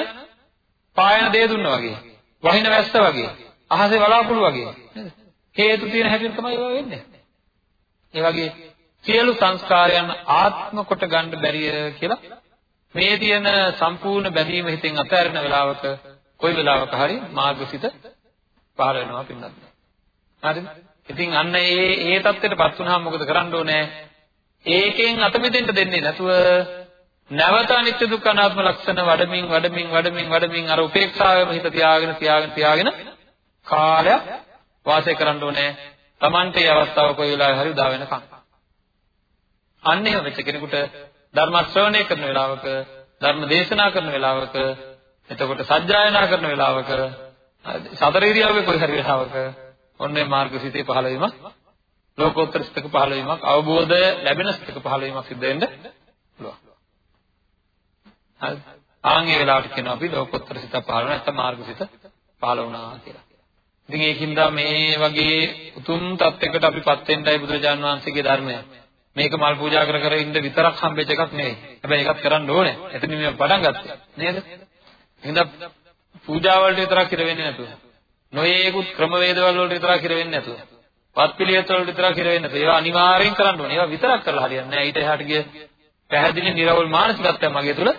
පායන දේ දුන්නා වගේ. වහින වැස්ස වගේ. අහසේ වලාකුළු වගේ. හේතු තියෙන හැටියට තමයි ඒවා වෙන්නේ. ඒ වගේ සියලු සංස්කාරයන් ආත්ම කොට ගන්න බැරිය කියලා මේ තියෙන සම්පූර්ණ බැඳීම හිතෙන් අතහැරෙන වෙලාවක කොයි වෙලාවක හරි මාර්ගසිත පහළ වෙනවා පින්නත්. හරිද? ඉතින් අන්න ඒ ඒ தත්ත්වයටපත් වුණාම මොකද කරන්න ඕනේ? ඒකෙන් අත මිදෙන්න දෙන්නේ නැතුව නැවත අනිත්‍ය දුක්ඛ අනාත්ම ලක්ෂණ වඩමින් වඩමින් වඩමින් වඩමින් අර උපේක්ෂාවෙම හිත තියාගෙන තියාගෙන තියාගෙන කාලයක් වාසය කරන්න ඕනේ. Tamante මේ අවස්ථාව කොයි වෙලාවෙ හරි උදා වෙනකම්. අන්න එහෙම වෙච්ච කෙනෙකුට ධර්ම ශ්‍රවණය කරන වෙලාවක ධර්ම දේශනා කරන වෙලාවක එතකොට සජ්ජායනා කරන වෙලාවක සතර ඉරියව්වේ කොයි හරි වෙලාවක ඔන්නේ මාර්ගසිතේ පහළ වීමක් ලෝකෝත්තර ස්ථක පහළ වීමක් අවබෝධය ලැබෙන ස්ථක පහළ වීමක් සිද්ධ වෙන්න පුළුවන්. හරි. ආන්ගේ වෙලාවට කියනවා අපි ලෝකෝත්තර සිත පහළ වෙන නැත්නම් මාර්ගසිත පහළ වුණා කියලා. ඉතින් ඒකින්ද මේ වගේ උතුම් තත්යකට අපිපත් වෙන්නයි බුදුරජාන් වහන්සේගේ ධර්මය. මේක මල් පූජා කර කර ඉන්න විතරක් හම්බෙච්ච එකක් නෙවෙයි. හැබැයි ඒකත් කරන්න ඕනේ. එතන මේ පටන් ගත්තා. නේද? එහෙනම් පූජා වලට විතරක් ඉර වෙන්නේ නැතුව. නොයේකුත් ක්‍රමවේදවල වලට විතරක් ඉර වෙන්නේ නැතුව. පත්පිළිවෙත් වලට විතරක් ඉර වෙන්නේ නැතුව. ඒවා අනිවාර්යෙන් කරන්න ඕනේ. ඒවා විතරක් කරලා හරියන්නේ නැහැ. ඊට එහාට ගිය පැහැදිලි නිර්වල් මානසිකත්වයක් මගේ තුල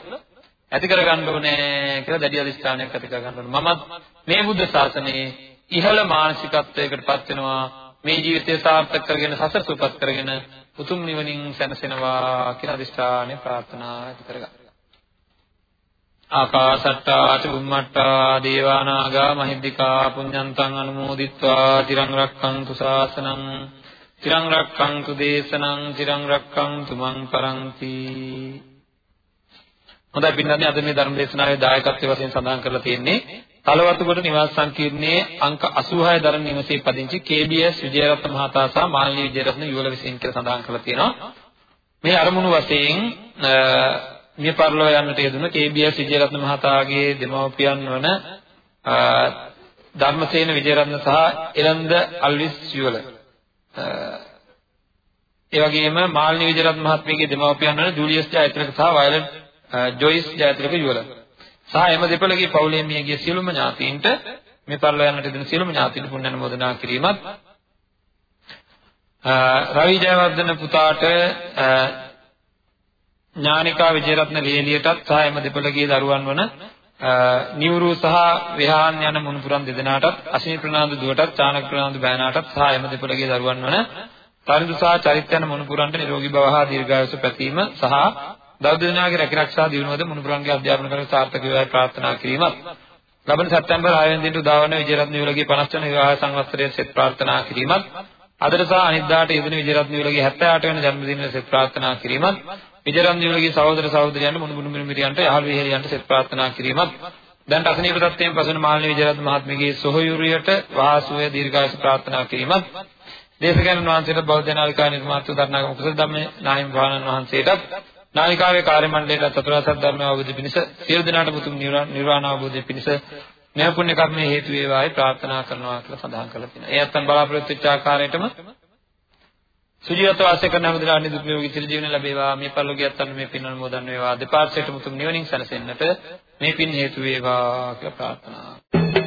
ඇති කරගන්න ඕනේ කියලා දැඩි අධිෂ්ඨානයක් ඇති කරගන්න ඕනේ. මමත් මේ බුද්ධ ශාසනයේ ඉහළ මානසිකත්වයකටපත් වෙනවා. මේ ජීවිතය සාර්ථක කරගෙන සසර සුවපත් කරගෙන උතුම් නිවනින් සැනසෙනවා කියලා අදිෂ්ඨානය ප්‍රාර්ථනා ඇති කරගන්න. ආකාසට්ටා චුම්මට්ටා දේවානාගා මහිද්దికා පුඤ්ඤන්තං අනුමෝදිත්වා තිරං රක්ඛන්තු ශාසනං තිරං රක්ඛන්තු දේශනං තිරං රක්ඛන්තු මං පරන්ති හොඳයි පින්නන්නේ අද මේ ධර්ම දේශනාවේ දායකත්වයේ වශයෙන් සඳහන් කරලා තියෙන්නේ තලවතුගොඩ නිවාස සංකීර්ණයේ අංක 86 දරන නිවසේ පදිංචි KBS විජයරත්න මහතා සහ මාළි විජයරත්න යුවල විසින් කියලා සඳහන් කරලා තියෙනවා. මේ අරමුණු වශයෙන් මිය පරලෝ යන්නට යෙදුන KBS විජයරත්න මහතාගේ දෙමව්පියන් වන ධර්මසේන විජයරත්න සහ එළන්ද අල්විස් යුවල. ඒ වගේම මාල්නි විජයරත්න මහත්මියගේ දෙමව්පියන් වන ජූලියස් ජයතිලක සහ වයලට් ජොයිස් ජයතිලක යුවල. සහ එම දෙපළගේ පවුලේ මියගිය සියලුම ඥාතීන්ට මේ පරලෝ යන්නට යෙදුන සියලුම ඥාතීන්ට පුණ්‍ය අනුමෝදනා කිරීමත් රවි ජයවර්ධන පුතාට ඥානිකා විජයරත්න ලේලියටත් සහ එම දෙපළගේ දරුවන් වන නිවුරු සහ විහාන් යන මුණුපුරන් දෙදෙනාටත් අශීන ප්‍රනාන්දු දුවටත් චානක ප්‍රනාන්දු බෑනාටත් සහ එම දෙපළගේ දරුවන් වන තරිඳු සහ චරිත යන මුණුපුරන්ට නිරෝගී බව හා දීර්ඝායුෂ පැතීම සහ දවදෙනාගේ රැකිරක්ෂා දිනුවද මුණුපුරන්ගේ අධ්‍යාපන කරන සාර්ථක වේවායි ප්‍රාර්ථනා කිරීමත් ලබන සැප්තැම්බර් 6 වෙනි දිනට උදාවන විජයරත්න නිවලගේ 50 වන විවාහ සංවත්සරයේ සෙත් ප්‍රාර්ථනා කිරීමත් අදට සහ අනිද්දාට යෙදෙන විජයරත්න නිවලගේ 78 වෙනි ජන්මදිනයේ සෙත් ප්‍රාර්ථනා කිරීමත් විජරම් දිනුලගේ සහෝදර සහෝදරයන්ට මුණුබුණු මිරියන්ට යහළු විහෙලියන්ට සෙත් ප්‍රාර්ථනා කිරීමත් දැන් අසනීප තත්ත්වයෙන් පසුන මාළනී විජයරත්න මහත්මියගේ සොහොයුරියට වාසුවේ දීර්ඝායුෂ ප්‍රාර්ථනා කිරීමත් දේශකයන් වහන්සේට බෞද්ධ නාලිකා නිර්මාතෘ දරණාගම කුසල ධම්මේ නාහිම් භානන් වහන්සේටත් නාලිකාවේ කාර්ය මණ්ඩලයට චතුරාර්ය සත්‍ය ධර්ම අවබෝධ පිණිස සියලු දෙනාට මුතුන් නිර්වාණ අවබෝධය පිණිස මේ පුණ්‍ය කර්මයේ හේතු වේවායි ප්‍රාර්ථනා කරනවා කියලා සඳහන් කරලා තියෙනවා. ඒ අත්තන් බලාපොරොත්තු වෙච්ච ආකාරයටම සුජීවත්ව වාසය කරන හැම දිනක් නිදුක් නිරෝගී චිර ජීවන ලැබේවා. මේ පරිලෝකියත් අන්න මේ පින් අනුමෝදන් වේවා. දෙපාර්ශ්වයට මුතුන් නිවනින් සැනසෙන්නට මේ පින් හේතු වේවා කියලා ප්‍රාර්ථනා.